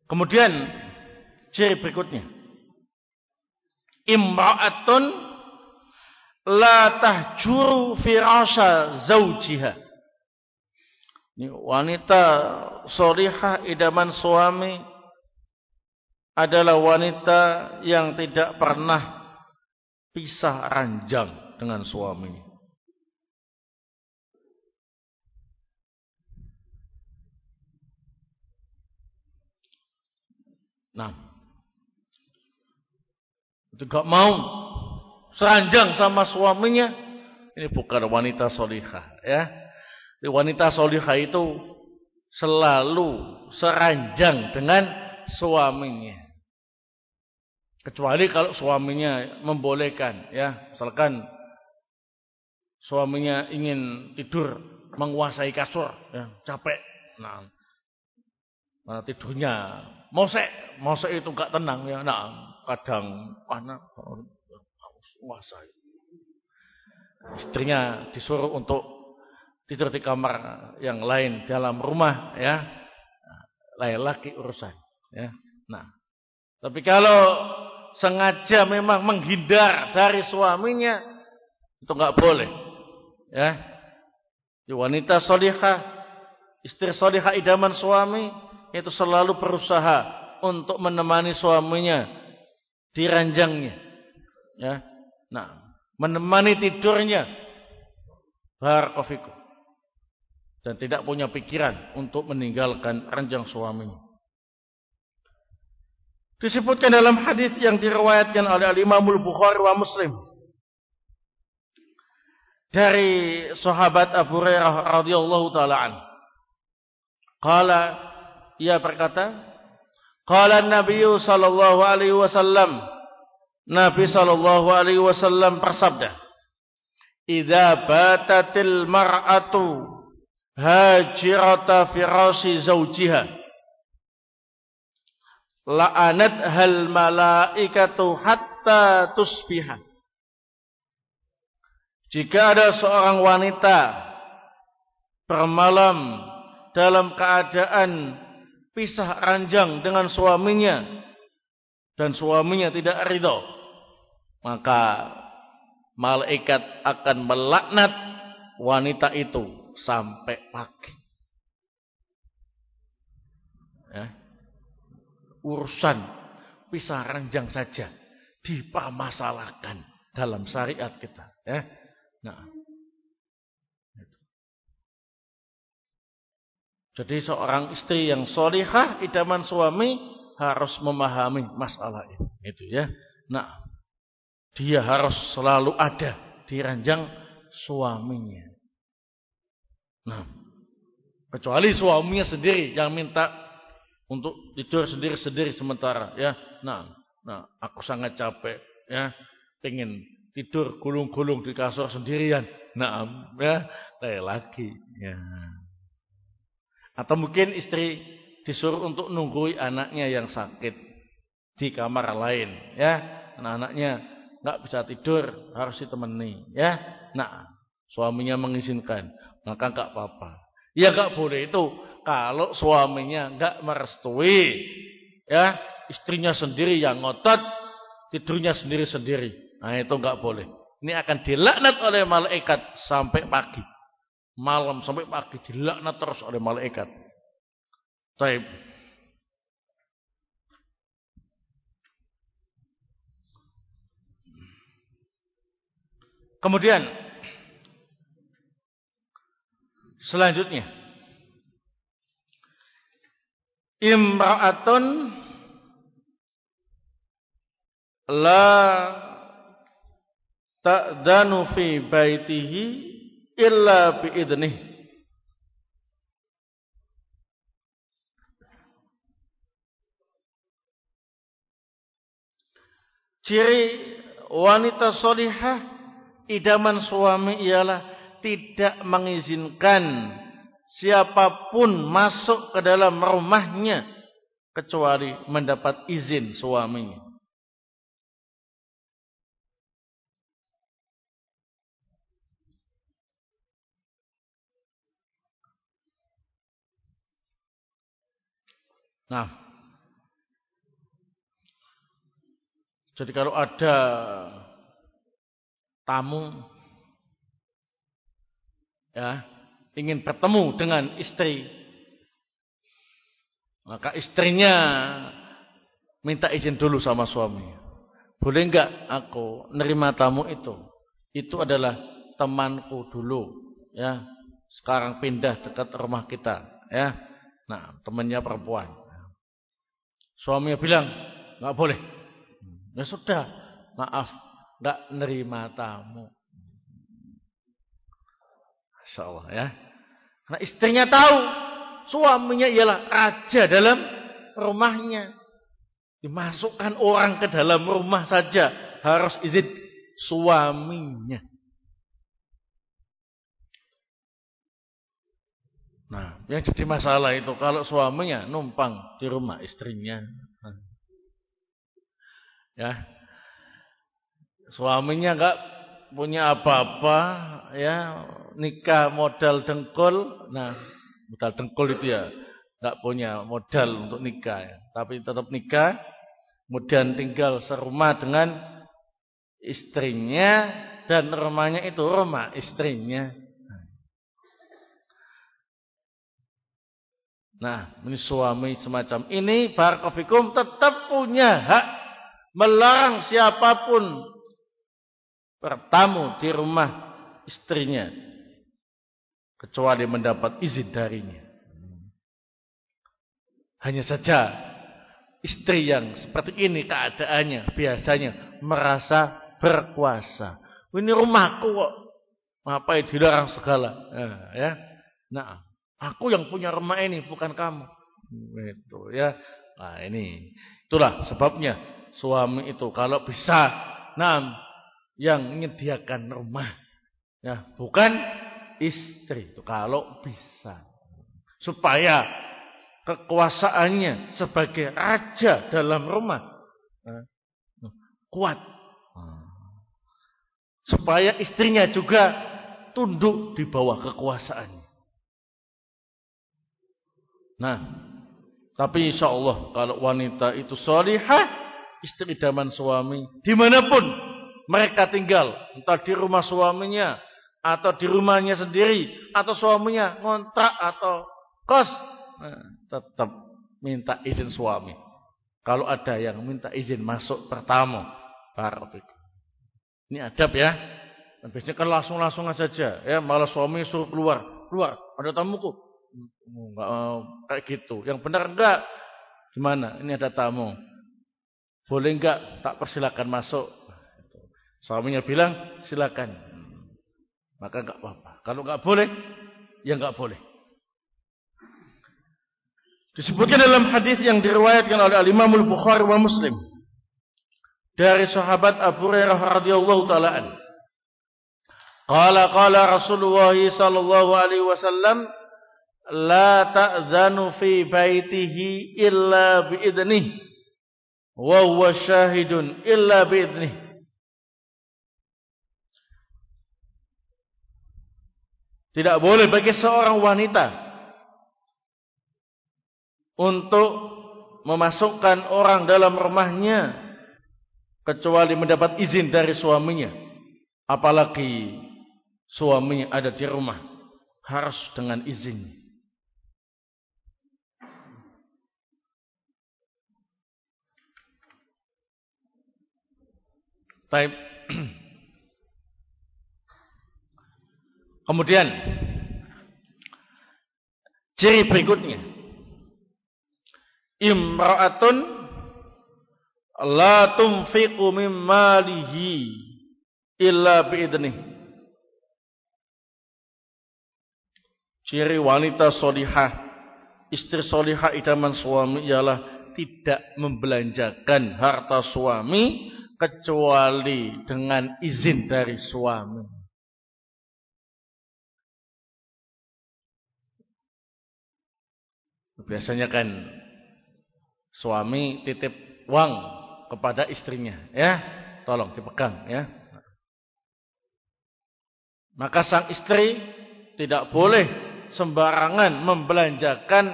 kemudian ciri berikutnya. Imra'atun la tahjuru firasha zaujiha. Ini wanita solihah idaman suami adalah wanita yang tidak pernah pisah ranjang dengan suaminya. Nah, itu gak mau seranjang sama suaminya, ini bukan wanita solihah. Ya. Wanita solihah itu selalu seranjang dengan suaminya. Kecuali kalau suaminya membolehkan. ya Misalkan suaminya ingin tidur menguasai kasur. ya Capek. Nah, nah tidurnya mosek. Mosek itu gak tenang. ya Nah kadang panas menguasai. Istrinya disuruh untuk tidur di kamar yang lain dalam rumah ya. Lain laki urusan ya. Nah, tapi kalau sengaja memang menghindar dari suaminya itu enggak boleh. Ya. Di wanita solihah, istri solihah idaman suami itu selalu berusaha untuk menemani suaminya di ranjangnya. Ya, Nah, menemani tidurnya barakofikum dan tidak punya pikiran untuk meninggalkan ranjang suaminya. Disebutkan dalam hadis yang diriwayatkan oleh Imam Bukhari wa Muslim dari sahabat Abu Hurairah radhiyallahu taala an. Qala ia berkata, qala Nabi sallallahu alaihi wasallam. Nabi sallallahu alaihi wasallam bersabda, idza batatil mar'atu hajirata firasi zawjiha. La'anat hal malaikatu hatta tusbiha. Jika ada seorang wanita bermalam dalam keadaan pisah ranjang dengan suaminya dan suaminya tidak ridho maka malaikat akan melaknat wanita itu sampai pagi. Ya. Urusan pisah ranjang saja dipermasalahkan dalam syariat kita. Ya. Nah, Jadi seorang istri yang solihah idaman suami harus memahami masalah ini. Itu ya. Nah, dia harus selalu ada di ranjang suaminya. Nah, kecuali suaminya sendiri yang minta untuk tidur sendiri-sendiri sementara ya. Nah, nah aku sangat capek ya, pengen tidur gulung-gulung di kasur sendirian. Nah, ya, lagi ya. Atau mungkin istri disuruh untuk nunggui anaknya yang sakit di kamar lain ya. Nah, anaknya nggak bisa tidur, harus ditemani, ya. Nah, suaminya mengizinkan, maka nggak apa-apa. Ya nggak boleh itu kalau suaminya nggak merestui, ya, istrinya sendiri yang ngotot, tidurnya sendiri-sendiri. Nah, itu nggak boleh. Ini akan dilaknat oleh malaikat sampai pagi. Malam sampai pagi dilaknat terus oleh malaikat. Baik. Kemudian selanjutnya imra'atun la ta'danu fi baitihi illa biidnih ciri wanita solihah idaman suami ialah tidak mengizinkan siapapun masuk ke dalam rumahnya kecuali mendapat izin suaminya. Nah, jadi kalau ada tamu ya ingin bertemu dengan istri maka istrinya minta izin dulu sama suami. Boleh enggak aku nerima tamu itu? Itu adalah temanku dulu ya. Sekarang pindah dekat rumah kita ya. Nah temannya perempuan suaminya bilang enggak boleh ya sudah maaf nggak nerima tamu. Masya Allah ya. Karena istrinya tahu suaminya ialah raja dalam rumahnya. Dimasukkan orang ke dalam rumah saja harus izin suaminya. Nah, yang jadi masalah itu kalau suaminya numpang di rumah istrinya. Ya, Suaminya enggak punya apa-apa, ya, nikah modal dengkul. Nah, modal dengkul itu ya enggak punya modal untuk nikah ya. Tapi tetap nikah, kemudian tinggal serumah dengan istrinya dan rumahnya itu rumah istrinya. Nah, ini suami semacam ini barakofikum tetap punya hak melarang siapa pun bertamu di rumah istrinya kecuali mendapat izin darinya. Hanya saja istri yang seperti ini keadaannya biasanya merasa berkuasa. Ini rumahku kok. Apa dilarang segala. Nah, ya. Nah, aku yang punya rumah ini bukan kamu. Itu ya. Nah, ini itulah sebabnya suami itu kalau bisa nah yang menyediakan rumah Ya, bukan istri. Itu kalau bisa. Supaya kekuasaannya sebagai raja dalam rumah eh, kuat. Supaya istrinya juga tunduk di bawah kekuasaannya. Nah, tapi insya Allah kalau wanita itu solihah, istri daman suami, di mana pun mereka tinggal, entah di rumah suaminya, atau di rumahnya sendiri, atau suaminya ngontrak atau kos, nah, tetap minta izin suami. Kalau ada yang minta izin masuk pertama, Barakallahu Ini adab ya. Biasanya kan langsung-langsung saja. Ya, malah suami suruh keluar. Keluar, ada tamuku. Enggak kayak gitu. Yang benar enggak? Gimana? Ini ada tamu. Boleh enggak tak persilakan masuk? Suaminya bilang, silakan. Maka enggak apa-apa. Kalau enggak boleh, ya enggak boleh. Disebutkan dalam hadis yang diriwayatkan oleh Al-Imam Al-Bukhari wa Muslim dari sahabat Abu Hurairah radhiyallahu taala an. Qala qala Rasulullah sallallahu alaihi wasallam la ta'zanu fi baitihi illa bi idnih wa huwa syahidun illa bi idnih. Tidak boleh bagi seorang wanita untuk memasukkan orang dalam rumahnya kecuali mendapat izin dari suaminya. Apalagi suaminya ada di rumah, harus dengan izin. Taib. Kemudian ciri berikutnya. Imra'atun la tunfiqu min malihi illa biidnih. Ciri wanita solihah, istri solihah idaman suami ialah tidak membelanjakan harta suami kecuali dengan izin dari suami. Biasanya kan suami titip uang kepada istrinya, ya. Tolong dipegang, ya. Maka sang istri tidak boleh sembarangan membelanjakan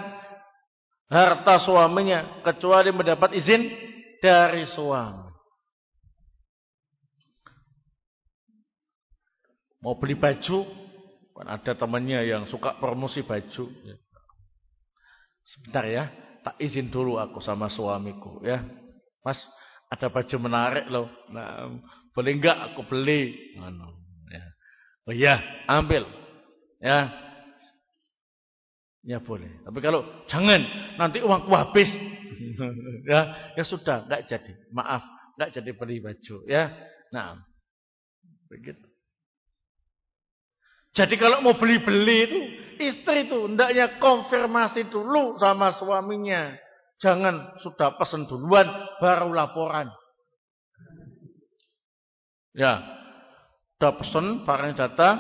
harta suaminya kecuali mendapat izin dari suami. Mau beli baju, kan ada temannya yang suka promosi baju. Sebentar ya, tak izin dulu aku sama suamiku ya. Mas, ada baju menarik loh. Nah, boleh enggak aku beli? ya. Oh iya, ambil. Ya. Ya boleh. Tapi kalau jangan nanti uangku habis. ya, ya sudah, enggak jadi. Maaf, enggak jadi beli baju, ya. Nah. Begitu. Jadi kalau mau beli-beli itu istri itu hendaknya konfirmasi dulu sama suaminya. Jangan sudah pesan duluan baru laporan. Ya. Sudah pesan barang datang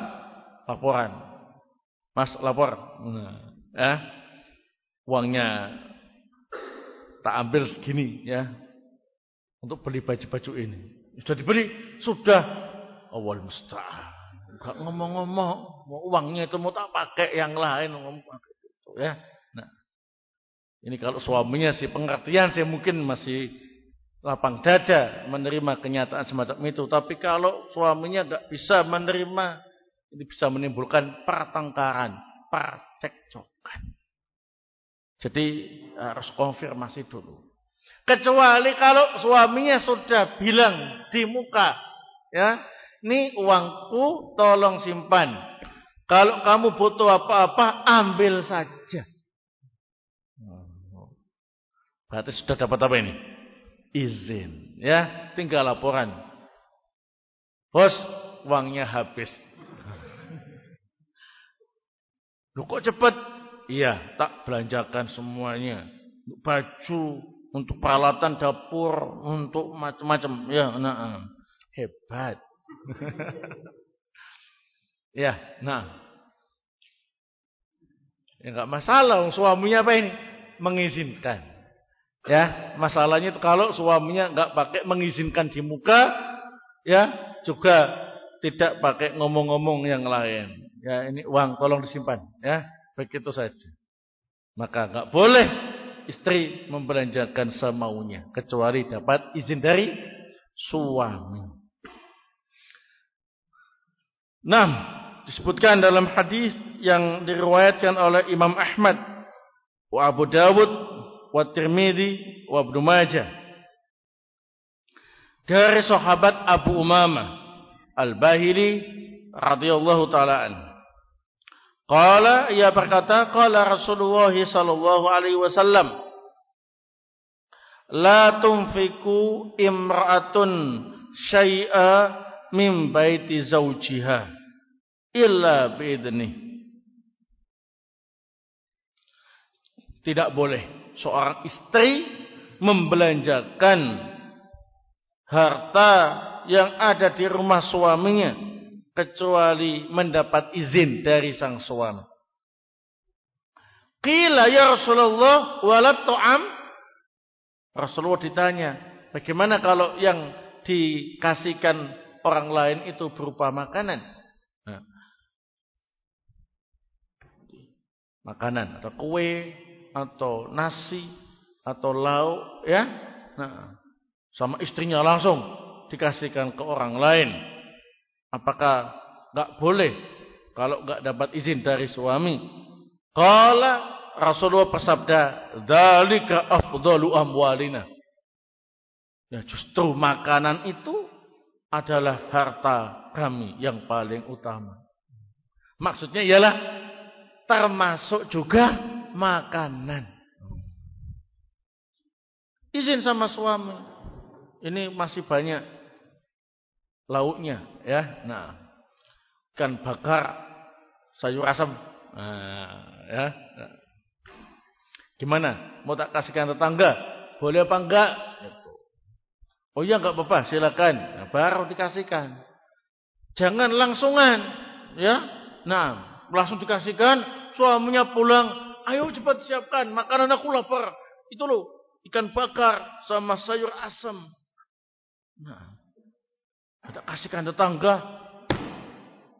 laporan. Mas lapor. Ya. Uangnya tak ambil segini ya. Untuk beli baju-baju ini. Sudah dibeli? Sudah. Awal musta'an. Enggak ngomong-ngomong, uangnya itu mau tak pakai yang lain ngomong gitu ya. Ini kalau suaminya sih pengertian sih mungkin masih lapang dada menerima kenyataan semacam itu. Tapi kalau suaminya nggak bisa menerima, ini bisa menimbulkan pertengkaran, percekcokan. Jadi harus konfirmasi dulu. Kecuali kalau suaminya sudah bilang di muka, ya, ini uangku tolong simpan. Kalau kamu butuh apa-apa, ambil saja. Berarti sudah dapat apa ini? Izin. Ya, tinggal laporan. Bos, uangnya habis. Lu kok cepat? Iya, tak belanjakan semuanya. Untuk baju, untuk peralatan dapur, untuk macam-macam. Ya, nah, hebat. Ya, nah. Ya enggak masalah suaminya apa ini? Mengizinkan. Ya, masalahnya itu kalau suaminya enggak pakai mengizinkan di muka, ya, juga tidak pakai ngomong-ngomong yang lain. Ya, ini uang tolong disimpan, ya. Begitu saja. Maka enggak boleh istri membelanjakan semaunya kecuali dapat izin dari suami. Nah, disebutkan dalam hadis yang diriwayatkan oleh Imam Ahmad wa Abu Dawud wa Tirmidzi wa Ibnu Majah dari sahabat Abu Umamah Al-Bahili radhiyallahu taala an. Qala ia berkata qala Rasulullah sallallahu alaihi wasallam La tunfiku imra'atun syai'a min baiti zawjiha illa biidnih Tidak boleh seorang istri membelanjakan harta yang ada di rumah suaminya kecuali mendapat izin dari sang suami. Qila ya Rasulullah walad tu'am? Rasulullah ditanya, bagaimana kalau yang dikasihkan orang lain itu berupa makanan? Nah. Makanan atau kue atau nasi atau lauk ya nah sama istrinya langsung dikasihkan ke orang lain apakah enggak boleh kalau enggak dapat izin dari suami qala Rasulullah bersabda dzalika afdalu amwalina ya justru makanan itu adalah harta kami yang paling utama maksudnya ialah termasuk juga makanan. Izin sama suami. Ini masih banyak lauknya ya. Nah, ikan bakar, sayur asam. Nah, ya. Gimana? Mau tak kasihkan tetangga? Boleh apa enggak? Oh iya enggak apa-apa, silakan. Nah, baru dikasihkan. Jangan langsungan, ya. Nah, langsung dikasihkan, suaminya pulang ayo cepat siapkan makanan aku lapar. Itu loh, ikan bakar sama sayur asam. Nah, kita kasihkan tetangga.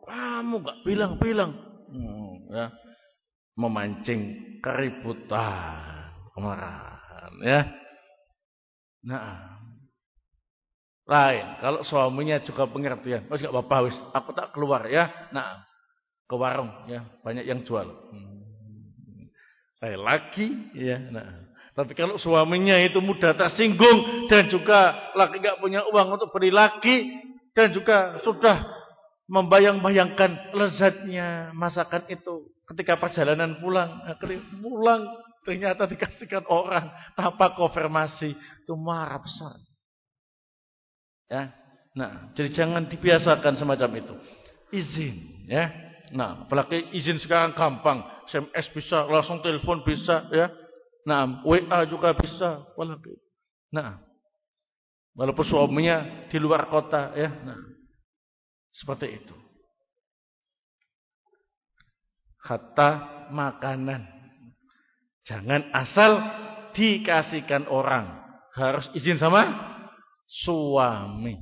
Kamu gak bilang-bilang. Hmm, ya. Memancing keributan, kemarahan. Ya. Nah, lain. Kalau suaminya juga pengertian. Oh, gak apa-apa, wis. Aku tak keluar ya. Nah, ke warung ya. Banyak yang jual. Hmm eh, laki ya nah tapi kalau suaminya itu mudah tersinggung dan juga laki nggak punya uang untuk beri laki dan juga sudah membayang-bayangkan lezatnya masakan itu ketika perjalanan pulang nah, pulang ternyata dikasihkan orang tanpa konfirmasi itu marah besar ya nah jadi jangan dibiasakan semacam itu izin ya nah apalagi izin sekarang gampang SMS bisa, langsung telepon bisa ya. Nah, WA juga bisa. Nah, walaupun suaminya di luar kota ya. Nah, seperti itu. Kata makanan. Jangan asal dikasihkan orang. Harus izin sama suami.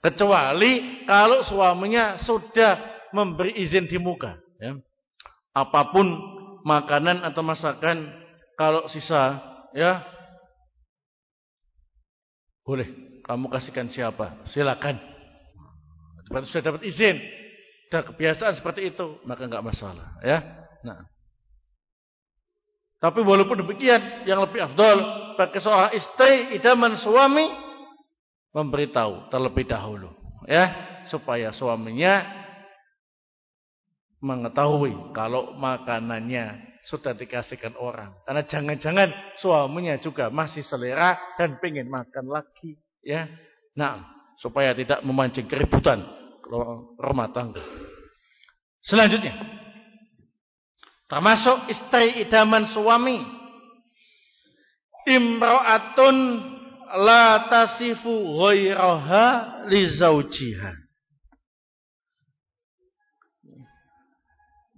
Kecuali kalau suaminya sudah memberi izin di muka. Ya. Apa pun makanan atau masakan kalau sisa ya. Boleh kamu kasihkan siapa? Silakan. Sudah dapat izin. Sudah kebiasaan seperti itu maka enggak masalah ya. Nah. Tapi walaupun demikian yang lebih afdol bagi seorang istri idaman suami memberitahu terlebih dahulu ya supaya suaminya mengetahui kalau makanannya sudah dikasihkan orang. Karena jangan-jangan suaminya juga masih selera dan pengen makan lagi. ya. Nah, supaya tidak memancing keributan rumah tangga. Selanjutnya. Termasuk istri idaman suami. Imra'atun la tasifu ghairaha li zaujiha.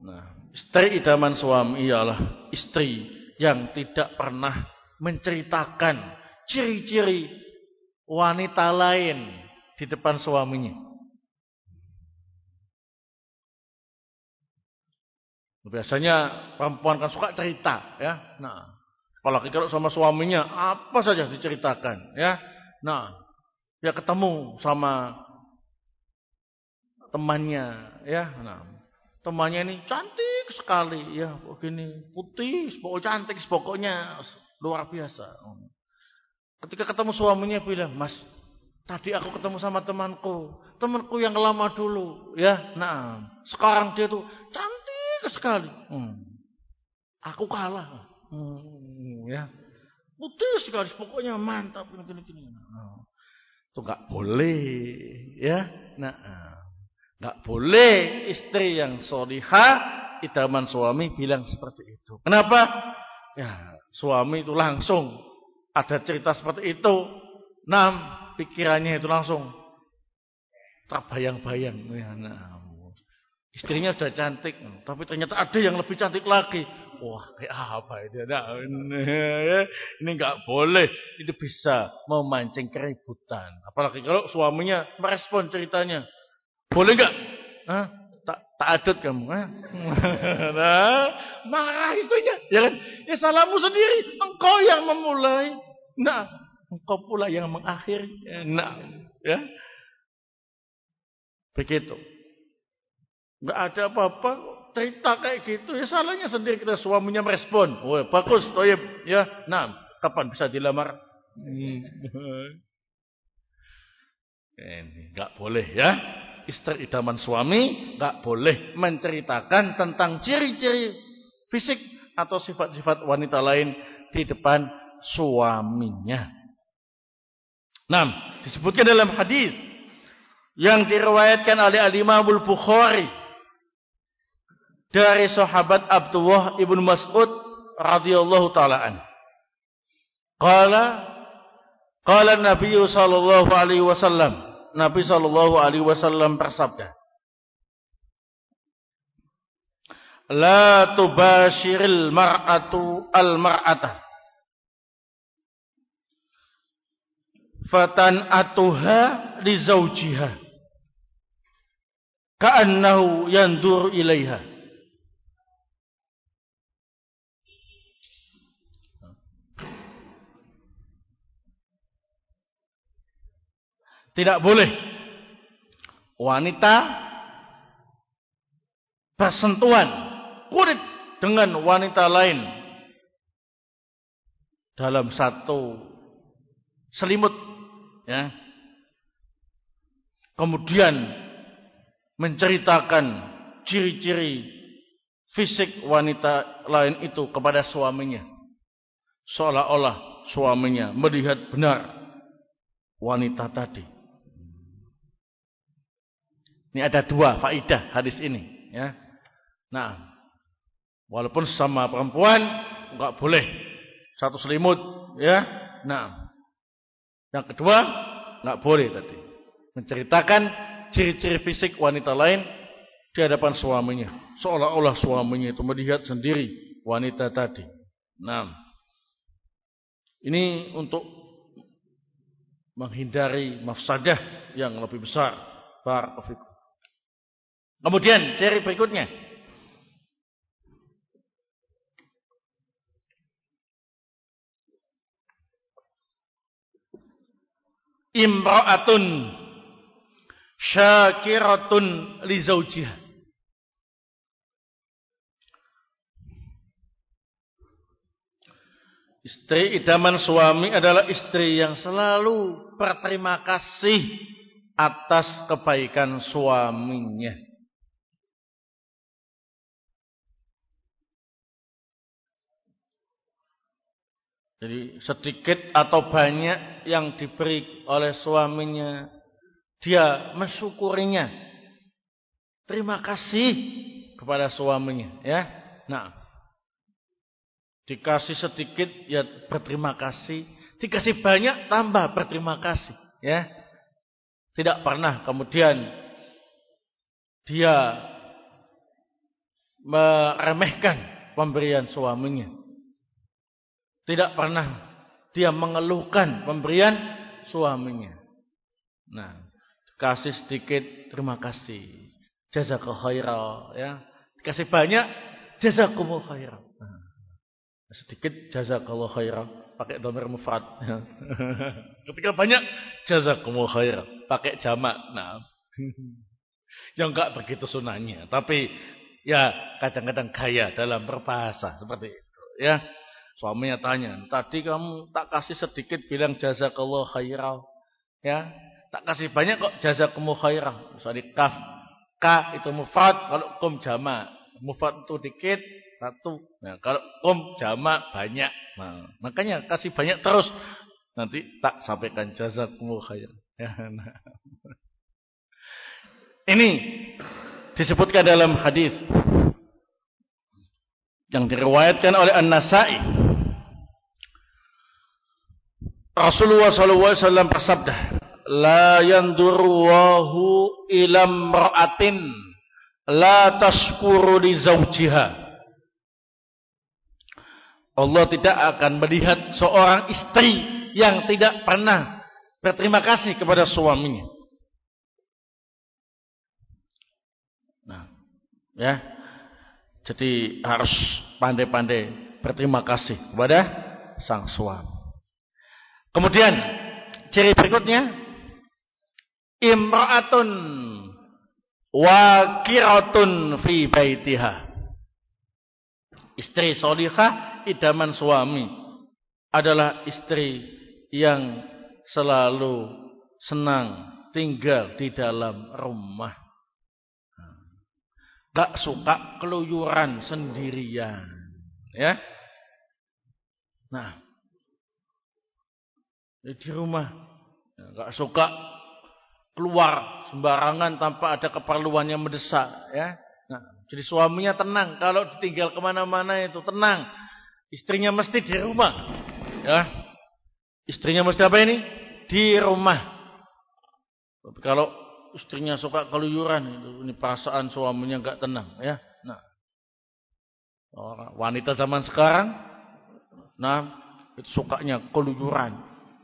Nah, istri idaman suami ialah istri yang tidak pernah menceritakan ciri-ciri wanita lain di depan suaminya. Biasanya perempuan kan suka cerita, ya. Nah, apalagi kalau sama suaminya apa saja diceritakan, ya. Nah, dia ketemu sama temannya, ya. Nah, temannya ini cantik sekali, ya. Begini putih, pokoknya cantik, pokoknya luar biasa. Ketika ketemu suaminya bilang, Mas, tadi aku ketemu sama temanku, temanku yang lama dulu, ya. Nah, sekarang dia tuh cantik sekali. Hmm. Aku kalah. Hmm, ya. Putih sekali. Pokoknya mantap. Gini, gini. Nah, itu nggak boleh. Ya. Nah, nggak boleh istri yang solihah idaman suami bilang seperti itu. Kenapa? Ya, suami itu langsung ada cerita seperti itu. Nam, pikirannya itu langsung terbayang-bayang. Ya, nah, Istrinya sudah cantik, tapi ternyata ada yang lebih cantik lagi. Wah, kayak apa ini? Nah, ini nggak boleh. Itu bisa memancing keributan. Apalagi kalau suaminya merespon ceritanya. Boleh nggak? Hah? Tak, tak adut kamu. Hah? Nah, marah istrinya. Ya kan? Ya salahmu sendiri. Engkau yang memulai. Nah, engkau pula yang mengakhiri. Nah, ya. Begitu. Enggak ada apa-apa cerita kayak gitu. Ya salahnya sendiri kita suaminya merespon. Oh, bagus, toyib. Ya, nah, kapan bisa dilamar? Ini enggak boleh ya. Istri idaman suami enggak boleh menceritakan tentang ciri-ciri fisik atau sifat-sifat wanita lain di depan suaminya. Nah, disebutkan dalam hadis yang diriwayatkan oleh Al-Imam Bukhari dari sahabat Abdullah ibnu Mas'ud radhiyallahu taala an. Qala qala Nabi sallallahu alaihi wasallam, Nabi sallallahu alaihi wasallam bersabda, La tubashiril mar'atu al-mar'ata. Fatan atuha li zawjiha. Ka'annahu yandur ilaiha Tidak boleh. Wanita bersentuhan kulit dengan wanita lain dalam satu selimut ya. Kemudian menceritakan ciri-ciri fisik wanita lain itu kepada suaminya. Seolah-olah suaminya melihat benar wanita tadi ini ada dua faidah hadis ini, ya. Nah, walaupun sama perempuan enggak boleh satu selimut, ya. Nah, yang kedua enggak boleh tadi menceritakan ciri-ciri fisik wanita lain di hadapan suaminya, seolah-olah suaminya itu melihat sendiri wanita tadi. Nah, ini untuk menghindari mafsadah yang lebih besar. Barakallahu Kemudian ciri berikutnya. Imra'atun syakiratun li zawjiha. Istri idaman suami adalah istri yang selalu berterima kasih atas kebaikan suaminya. Jadi sedikit atau banyak yang diberi oleh suaminya, dia mensyukurinya. Terima kasih kepada suaminya, ya. Nah, dikasih sedikit ya berterima kasih, dikasih banyak tambah berterima kasih, ya. Tidak pernah kemudian dia meremehkan pemberian suaminya. Tidak pernah dia mengeluhkan pemberian suaminya. Nah, kasih sedikit terima kasih. Jazakallahu khairan ya. Kasih banyak jazakumullah khairan. Nah, sedikit jazakallahu khairan pakai domir mufrad. Ketika banyak jazakumullah khairan pakai jamak. Nah. yang enggak begitu sunahnya, tapi ya kadang-kadang gaya dalam berbahasa seperti itu ya. Suaminya tanya, "Tadi kamu tak kasih sedikit bilang jazakallahu khairan." Ya, tak kasih banyak kok jazakumullah khairan. Misalnya kaf, ka itu mufrad, kalau kum jamak. Mufrad itu dikit, satu. Nah, kalau kum jamak banyak. Nah, makanya kasih banyak terus. Nanti tak sampaikan jazakumullah khairan. Ya, nah. Ini disebutkan dalam hadis yang diriwayatkan oleh An-Nasa'i. Rasulullah SAW bersabda, "La yanduru wahu ilam ra'atin la tashkuru li zawjiha." Allah tidak akan melihat seorang istri yang tidak pernah berterima kasih kepada suaminya. Ya. Jadi harus pandai-pandai berterima kasih kepada sang suami. Kemudian ciri berikutnya imra'atun waqiratun fi baitiha. Istri solihah idaman suami adalah istri yang selalu senang tinggal di dalam rumah. Gak suka keluyuran sendirian. Ya. Nah. Di rumah. Gak suka keluar sembarangan tanpa ada keperluan yang mendesak. Ya. Nah, jadi suaminya tenang. Kalau ditinggal ke mana-mana itu tenang. Istrinya mesti di rumah. Ya. Istrinya mesti apa ini? Di rumah. Tapi kalau istrinya suka keluyuran itu ini perasaan suaminya enggak tenang ya nah orang wanita zaman sekarang nah itu sukanya keluyuran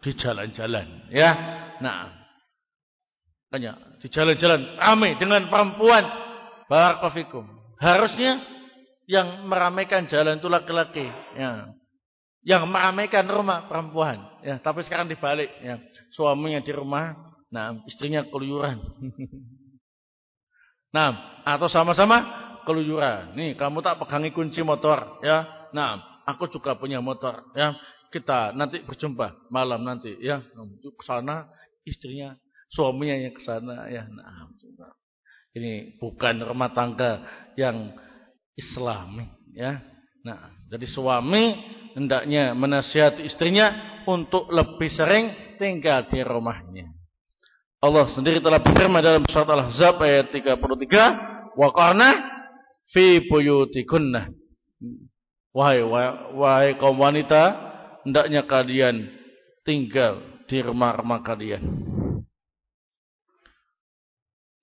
di jalan-jalan ya nah hanya di jalan-jalan ramai dengan perempuan barakofikum harusnya yang meramaikan jalan itu laki-laki ya yang meramaikan rumah perempuan ya tapi sekarang dibalik ya suaminya di rumah Nah, istrinya keluyuran. nah, atau sama-sama keluyuran. Nih, kamu tak pegangi kunci motor, ya. Nah, aku juga punya motor, ya. Kita nanti berjumpa malam nanti, ya. Ke sana istrinya, suaminya yang ke sana, ya. Nah, ini bukan rumah tangga yang islami, ya. Nah, jadi suami hendaknya menasihati istrinya untuk lebih sering tinggal di rumahnya. Allah sendiri telah berfirman dalam surat Al-Ahzab ayat 33, "Wa qarna fi buyutikunna." Wahai wahai kaum wanita, hendaknya kalian tinggal di rumah-rumah kalian.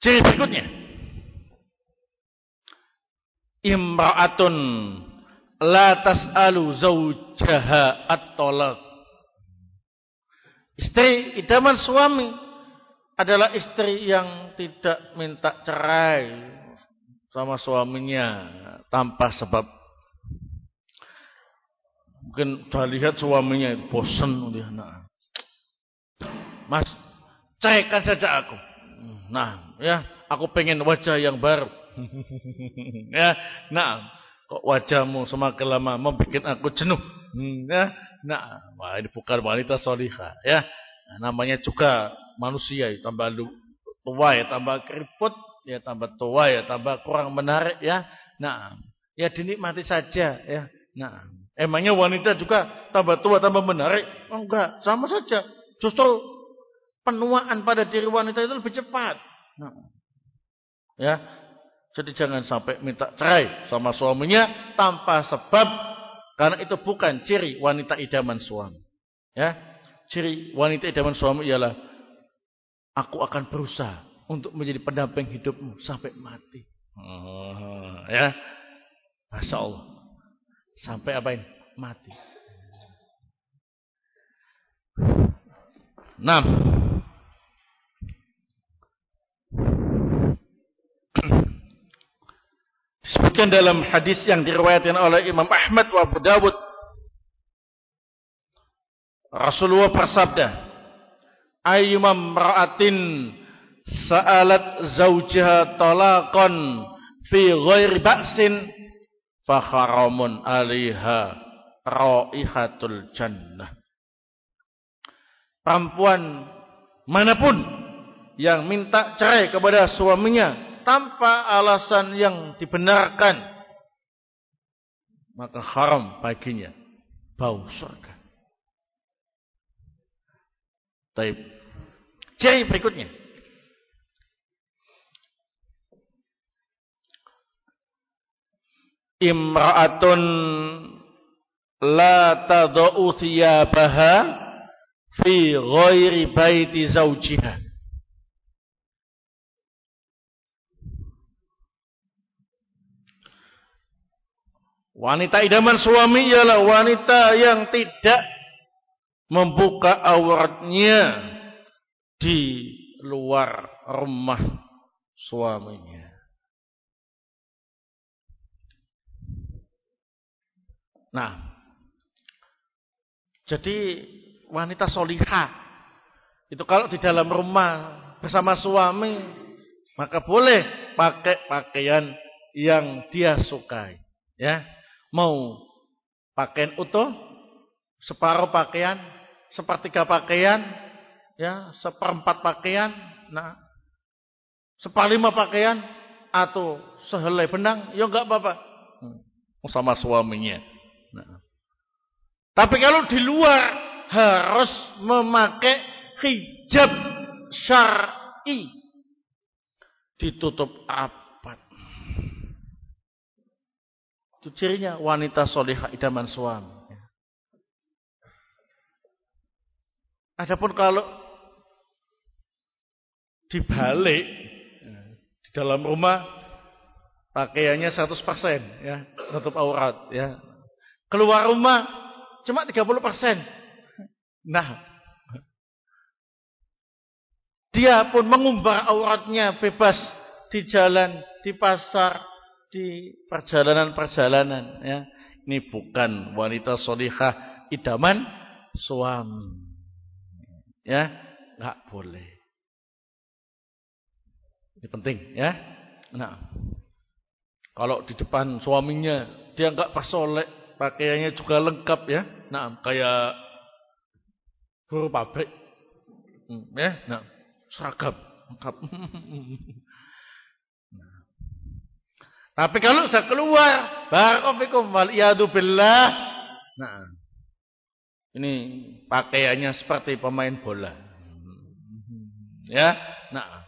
Ciri berikutnya. Imra'atun la tas'alu zawjaha at-talaq. Istri idaman suami adalah istri yang tidak minta cerai sama suaminya tanpa sebab. Mungkin sudah lihat suaminya itu bosan dia nah. Mas, ceraikan saja aku. Nah, ya, aku pengen wajah yang baru. ya, nah, kok wajahmu semakin lama membuat aku jenuh. Hmm, ya, nah, wah ini bukan wanita solihah, ya. Nah, namanya juga manusia ya, tambah tua ya tambah keriput ya tambah tua ya tambah kurang menarik ya. Nah, ya dinikmati saja ya. Nah, emangnya wanita juga tambah tua tambah menarik? Oh, enggak, sama saja. Justru penuaan pada diri wanita itu lebih cepat. Nah, ya. Jadi jangan sampai minta cerai sama suaminya tanpa sebab karena itu bukan ciri wanita idaman suami. Ya. Ciri wanita idaman suami ialah Aku akan berusaha untuk menjadi pendamping hidupmu sampai mati. Oh, ya. Masya. Sampai apa ini? Mati. Nah. Disebutkan dalam hadis yang diriwayatkan oleh Imam Ahmad wa Abu Dawud. Rasulullah bersabda, "Ayyumam ra'atin sa'alat zawjaha talaqan fi ghairi ba'sin fa haramun 'alaiha raihatul jannah." perempuan manapun yang minta cerai kepada suaminya tanpa alasan yang dibenarkan maka haram baginya bau surga. Taib. Ciri berikutnya. Imra'atun la tadau thiyabaha fi ghairi baiti zaujiha. Wanita idaman suami ialah wanita yang tidak membuka auratnya di luar rumah suaminya. Nah, jadi wanita solihah. Itu kalau di dalam rumah bersama suami, maka boleh pakai pakaian yang dia sukai. Ya, mau pakaian utuh, separuh pakaian, sepertiga pakaian, ya, seperempat pakaian, nah, seperlima pakaian, atau sehelai benang, ya enggak apa-apa. Hmm, sama suaminya. Tapi kalau di luar harus memakai hijab syar'i. Ditutup rapat. Itu cirinya wanita solehah idaman suami. Adapun kalau dibalik di dalam rumah pakaiannya 100% ya, tutup aurat ya. Keluar rumah cuma 30%. Nah, dia pun mengumbar auratnya bebas di jalan, di pasar, di perjalanan-perjalanan. Ya. Ini bukan wanita solihah idaman suami. Ya, nggak boleh. Ini penting, ya. Nah, kalau di depan suaminya dia nggak persolek, pakaiannya juga lengkap ya. Nah, kayak Guru pabrik. Hmm, ya, nah, seragam, lengkap. nah. Tapi kalau saya keluar, barakofikum wal iyadu billah. Nah, ini pakaiannya seperti pemain bola. Ya, nah.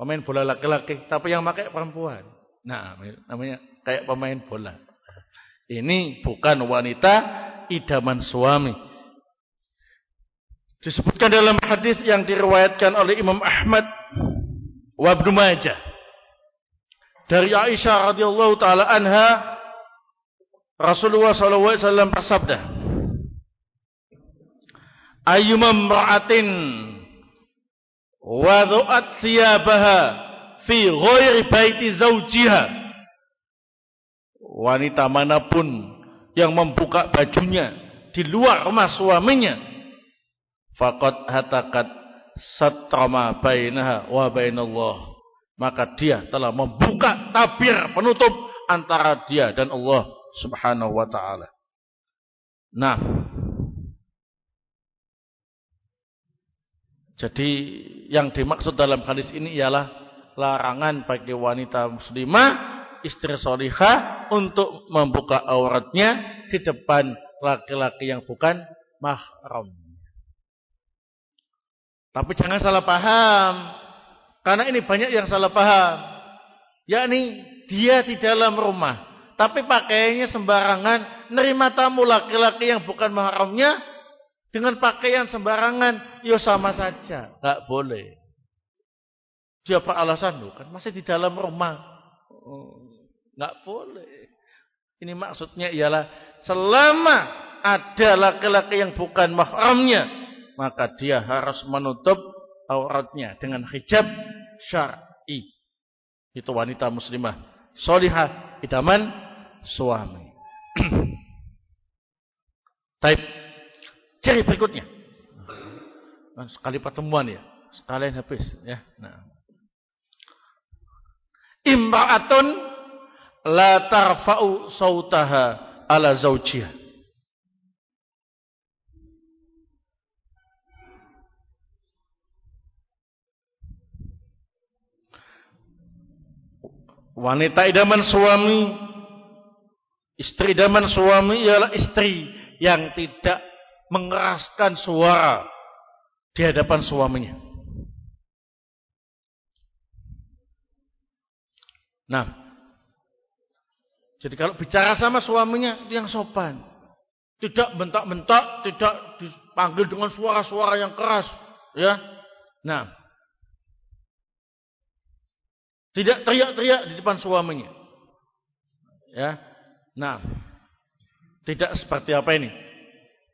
Pemain bola laki-laki, tapi yang pakai perempuan. Nah, namanya kayak pemain bola. Ini bukan wanita idaman suami. Disebutkan dalam hadis yang diriwayatkan oleh Imam Ahmad wa Ibnu Majah dari Aisyah radhiyallahu taala anha Rasulullah wasallam bersabda Ayyuma imra'atin wada'at thiyabaha fi ghairi baiti zawjiha wanita mana pun yang membuka bajunya di luar rumah suaminya faqad hatakat satrama bainaha wa bainallah maka dia telah membuka tabir penutup antara dia dan Allah Subhanahu wa taala. Nah, jadi yang dimaksud dalam hadis ini ialah larangan bagi wanita muslimah istri solihah untuk membuka auratnya di depan laki-laki yang bukan mahram. Tapi jangan salah paham. Karena ini banyak yang salah paham. Yakni dia di dalam rumah. Tapi pakaiannya sembarangan. Nerima tamu laki-laki yang bukan mahramnya. Dengan pakaian sembarangan. Ya sama saja. Gak boleh. Dia beralasan loh kan masih di dalam rumah. Enggak boleh. Ini maksudnya ialah selama ada laki-laki yang bukan mahramnya, maka dia harus menutup auratnya dengan hijab syar'i. Itu wanita muslimah solihah idaman suami. Taib. Ciri berikutnya. Sekali pertemuan ya. Sekalian habis ya. Nah. Imra'atun la tarfa'u sautaha ala zawjiha. Wanita idaman suami, istri idaman suami ialah istri yang tidak mengeraskan suara di hadapan suaminya. Nah, jadi kalau bicara sama suaminya itu yang sopan. Tidak bentak-bentak, tidak dipanggil dengan suara-suara yang keras, ya. Nah, tidak teriak-teriak di depan suaminya. Ya. Nah, tidak seperti apa ini?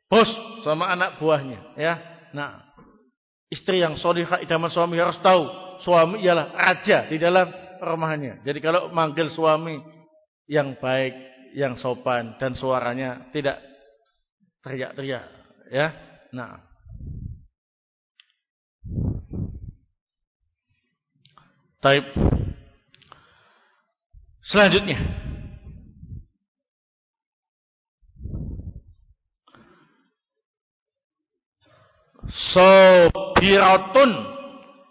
Bos sama anak buahnya, ya. Nah, istri yang solihah idaman suami harus tahu suami ialah raja di dalam rumahnya. Jadi kalau manggil suami yang baik, yang sopan dan suaranya tidak teriak-teriak, ya. Nah. Taib. Selanjutnya. Sobiratun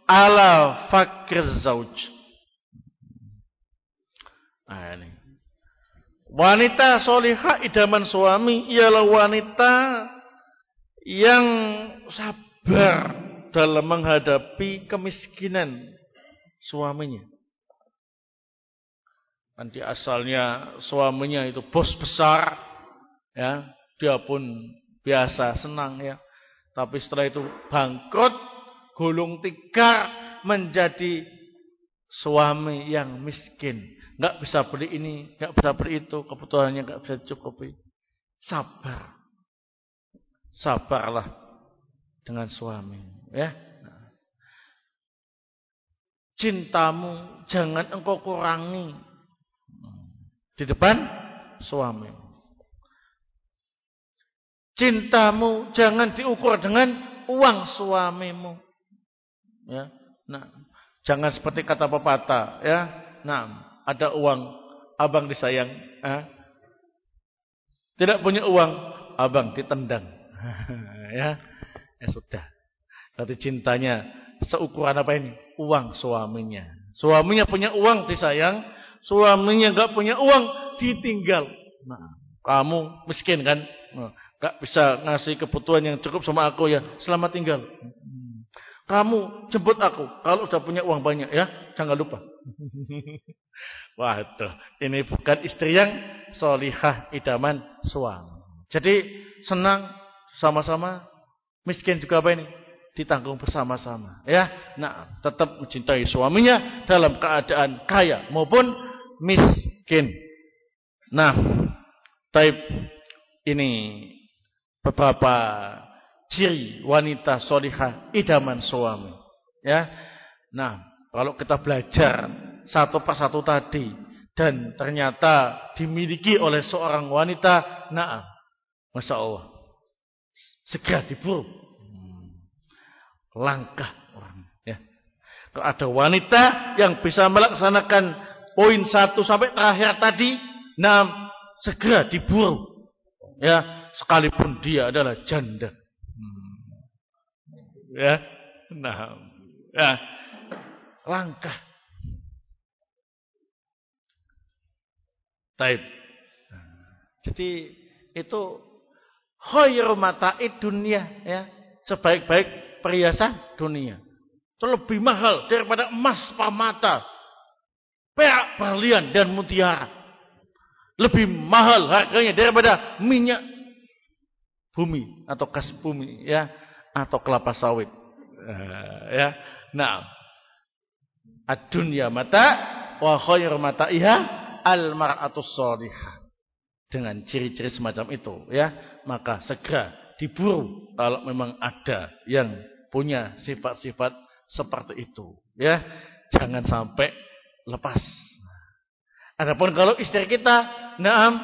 ala fakir zauj. Nah, ini. Wanita solihah idaman suami ialah wanita yang sabar dalam menghadapi kemiskinan suaminya. Nanti asalnya suaminya itu bos besar, ya, dia pun biasa senang ya. Tapi setelah itu bangkrut, gulung tikar menjadi suami yang miskin nggak bisa beli ini, nggak bisa beli itu, kebutuhannya nggak bisa cukupi. Sabar. Sabarlah dengan suami, ya. Cintamu jangan engkau kurangi di depan suami. Cintamu jangan diukur dengan uang suamimu. Ya. Nah, jangan seperti kata pepatah, ya. Nah, ada uang, abang disayang. Eh? Tidak punya uang, abang ditendang. ya, ya sudah. Berarti cintanya seukuran apa ini? Uang suaminya. Suaminya punya uang disayang, suaminya nggak punya uang ditinggal. Nah, kamu miskin kan? Nah, gak bisa ngasih kebutuhan yang cukup sama aku ya. Selamat tinggal. Kamu jemput aku kalau sudah punya uang banyak ya. Jangan lupa. Waduh, ini bukan istri yang solihah idaman suami. Jadi senang sama-sama, miskin juga apa ini? Ditanggung bersama-sama. Ya, nah tetap mencintai suaminya dalam keadaan kaya maupun miskin. Nah, taib ini beberapa ciri wanita solihah idaman suami. Ya, nah kalau kita belajar satu persatu tadi dan ternyata dimiliki oleh seorang wanita, nah, masya Allah, segera diburu. Hmm. Langkah orang. Ya. Kalau ada wanita yang bisa melaksanakan poin satu sampai terakhir tadi, nah, segera diburu. Ya, sekalipun dia adalah janda. Ya, nah, ya, langkah Taib. Jadi itu khairu mata'id dunia ya, sebaik-baik perhiasan dunia. Itu lebih mahal daripada emas pamata, perak, berlian dan mutiara. Lebih mahal harganya daripada minyak bumi atau gas bumi ya atau kelapa sawit. Uh, ya. Nah, ad-dunya mata wa khairu mata'iha al-mar'atus sholihah. Dengan ciri-ciri semacam itu ya, maka segera diburu kalau memang ada yang punya sifat-sifat seperti itu ya. Jangan sampai lepas. Adapun kalau istri kita naam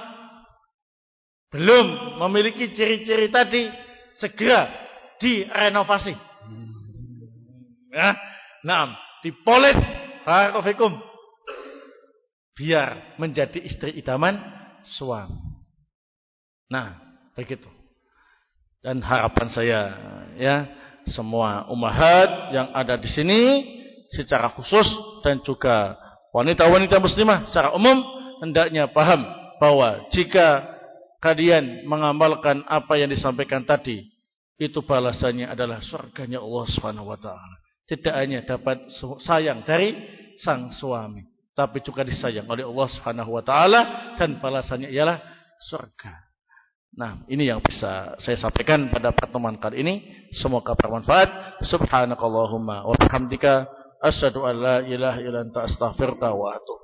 belum memiliki ciri-ciri tadi, segera direnovasi. Ya, naam, dipoles barakallahu biar menjadi istri idaman suami. Nah, begitu. Dan harapan saya ya, semua umahat yang ada di sini secara khusus dan juga wanita-wanita muslimah secara umum hendaknya paham bahwa jika kalian mengamalkan apa yang disampaikan tadi itu balasannya adalah surganya Allah Subhanahu wa taala. Tidak hanya dapat sayang dari sang suami, tapi juga disayang oleh Allah Subhanahu wa taala dan balasannya ialah surga. Nah, ini yang bisa saya sampaikan pada pertemuan kali ini. Semoga bermanfaat. Subhanakallahumma wa bihamdika asyhadu an la ilaha illa anta astaghfiruka wa atubu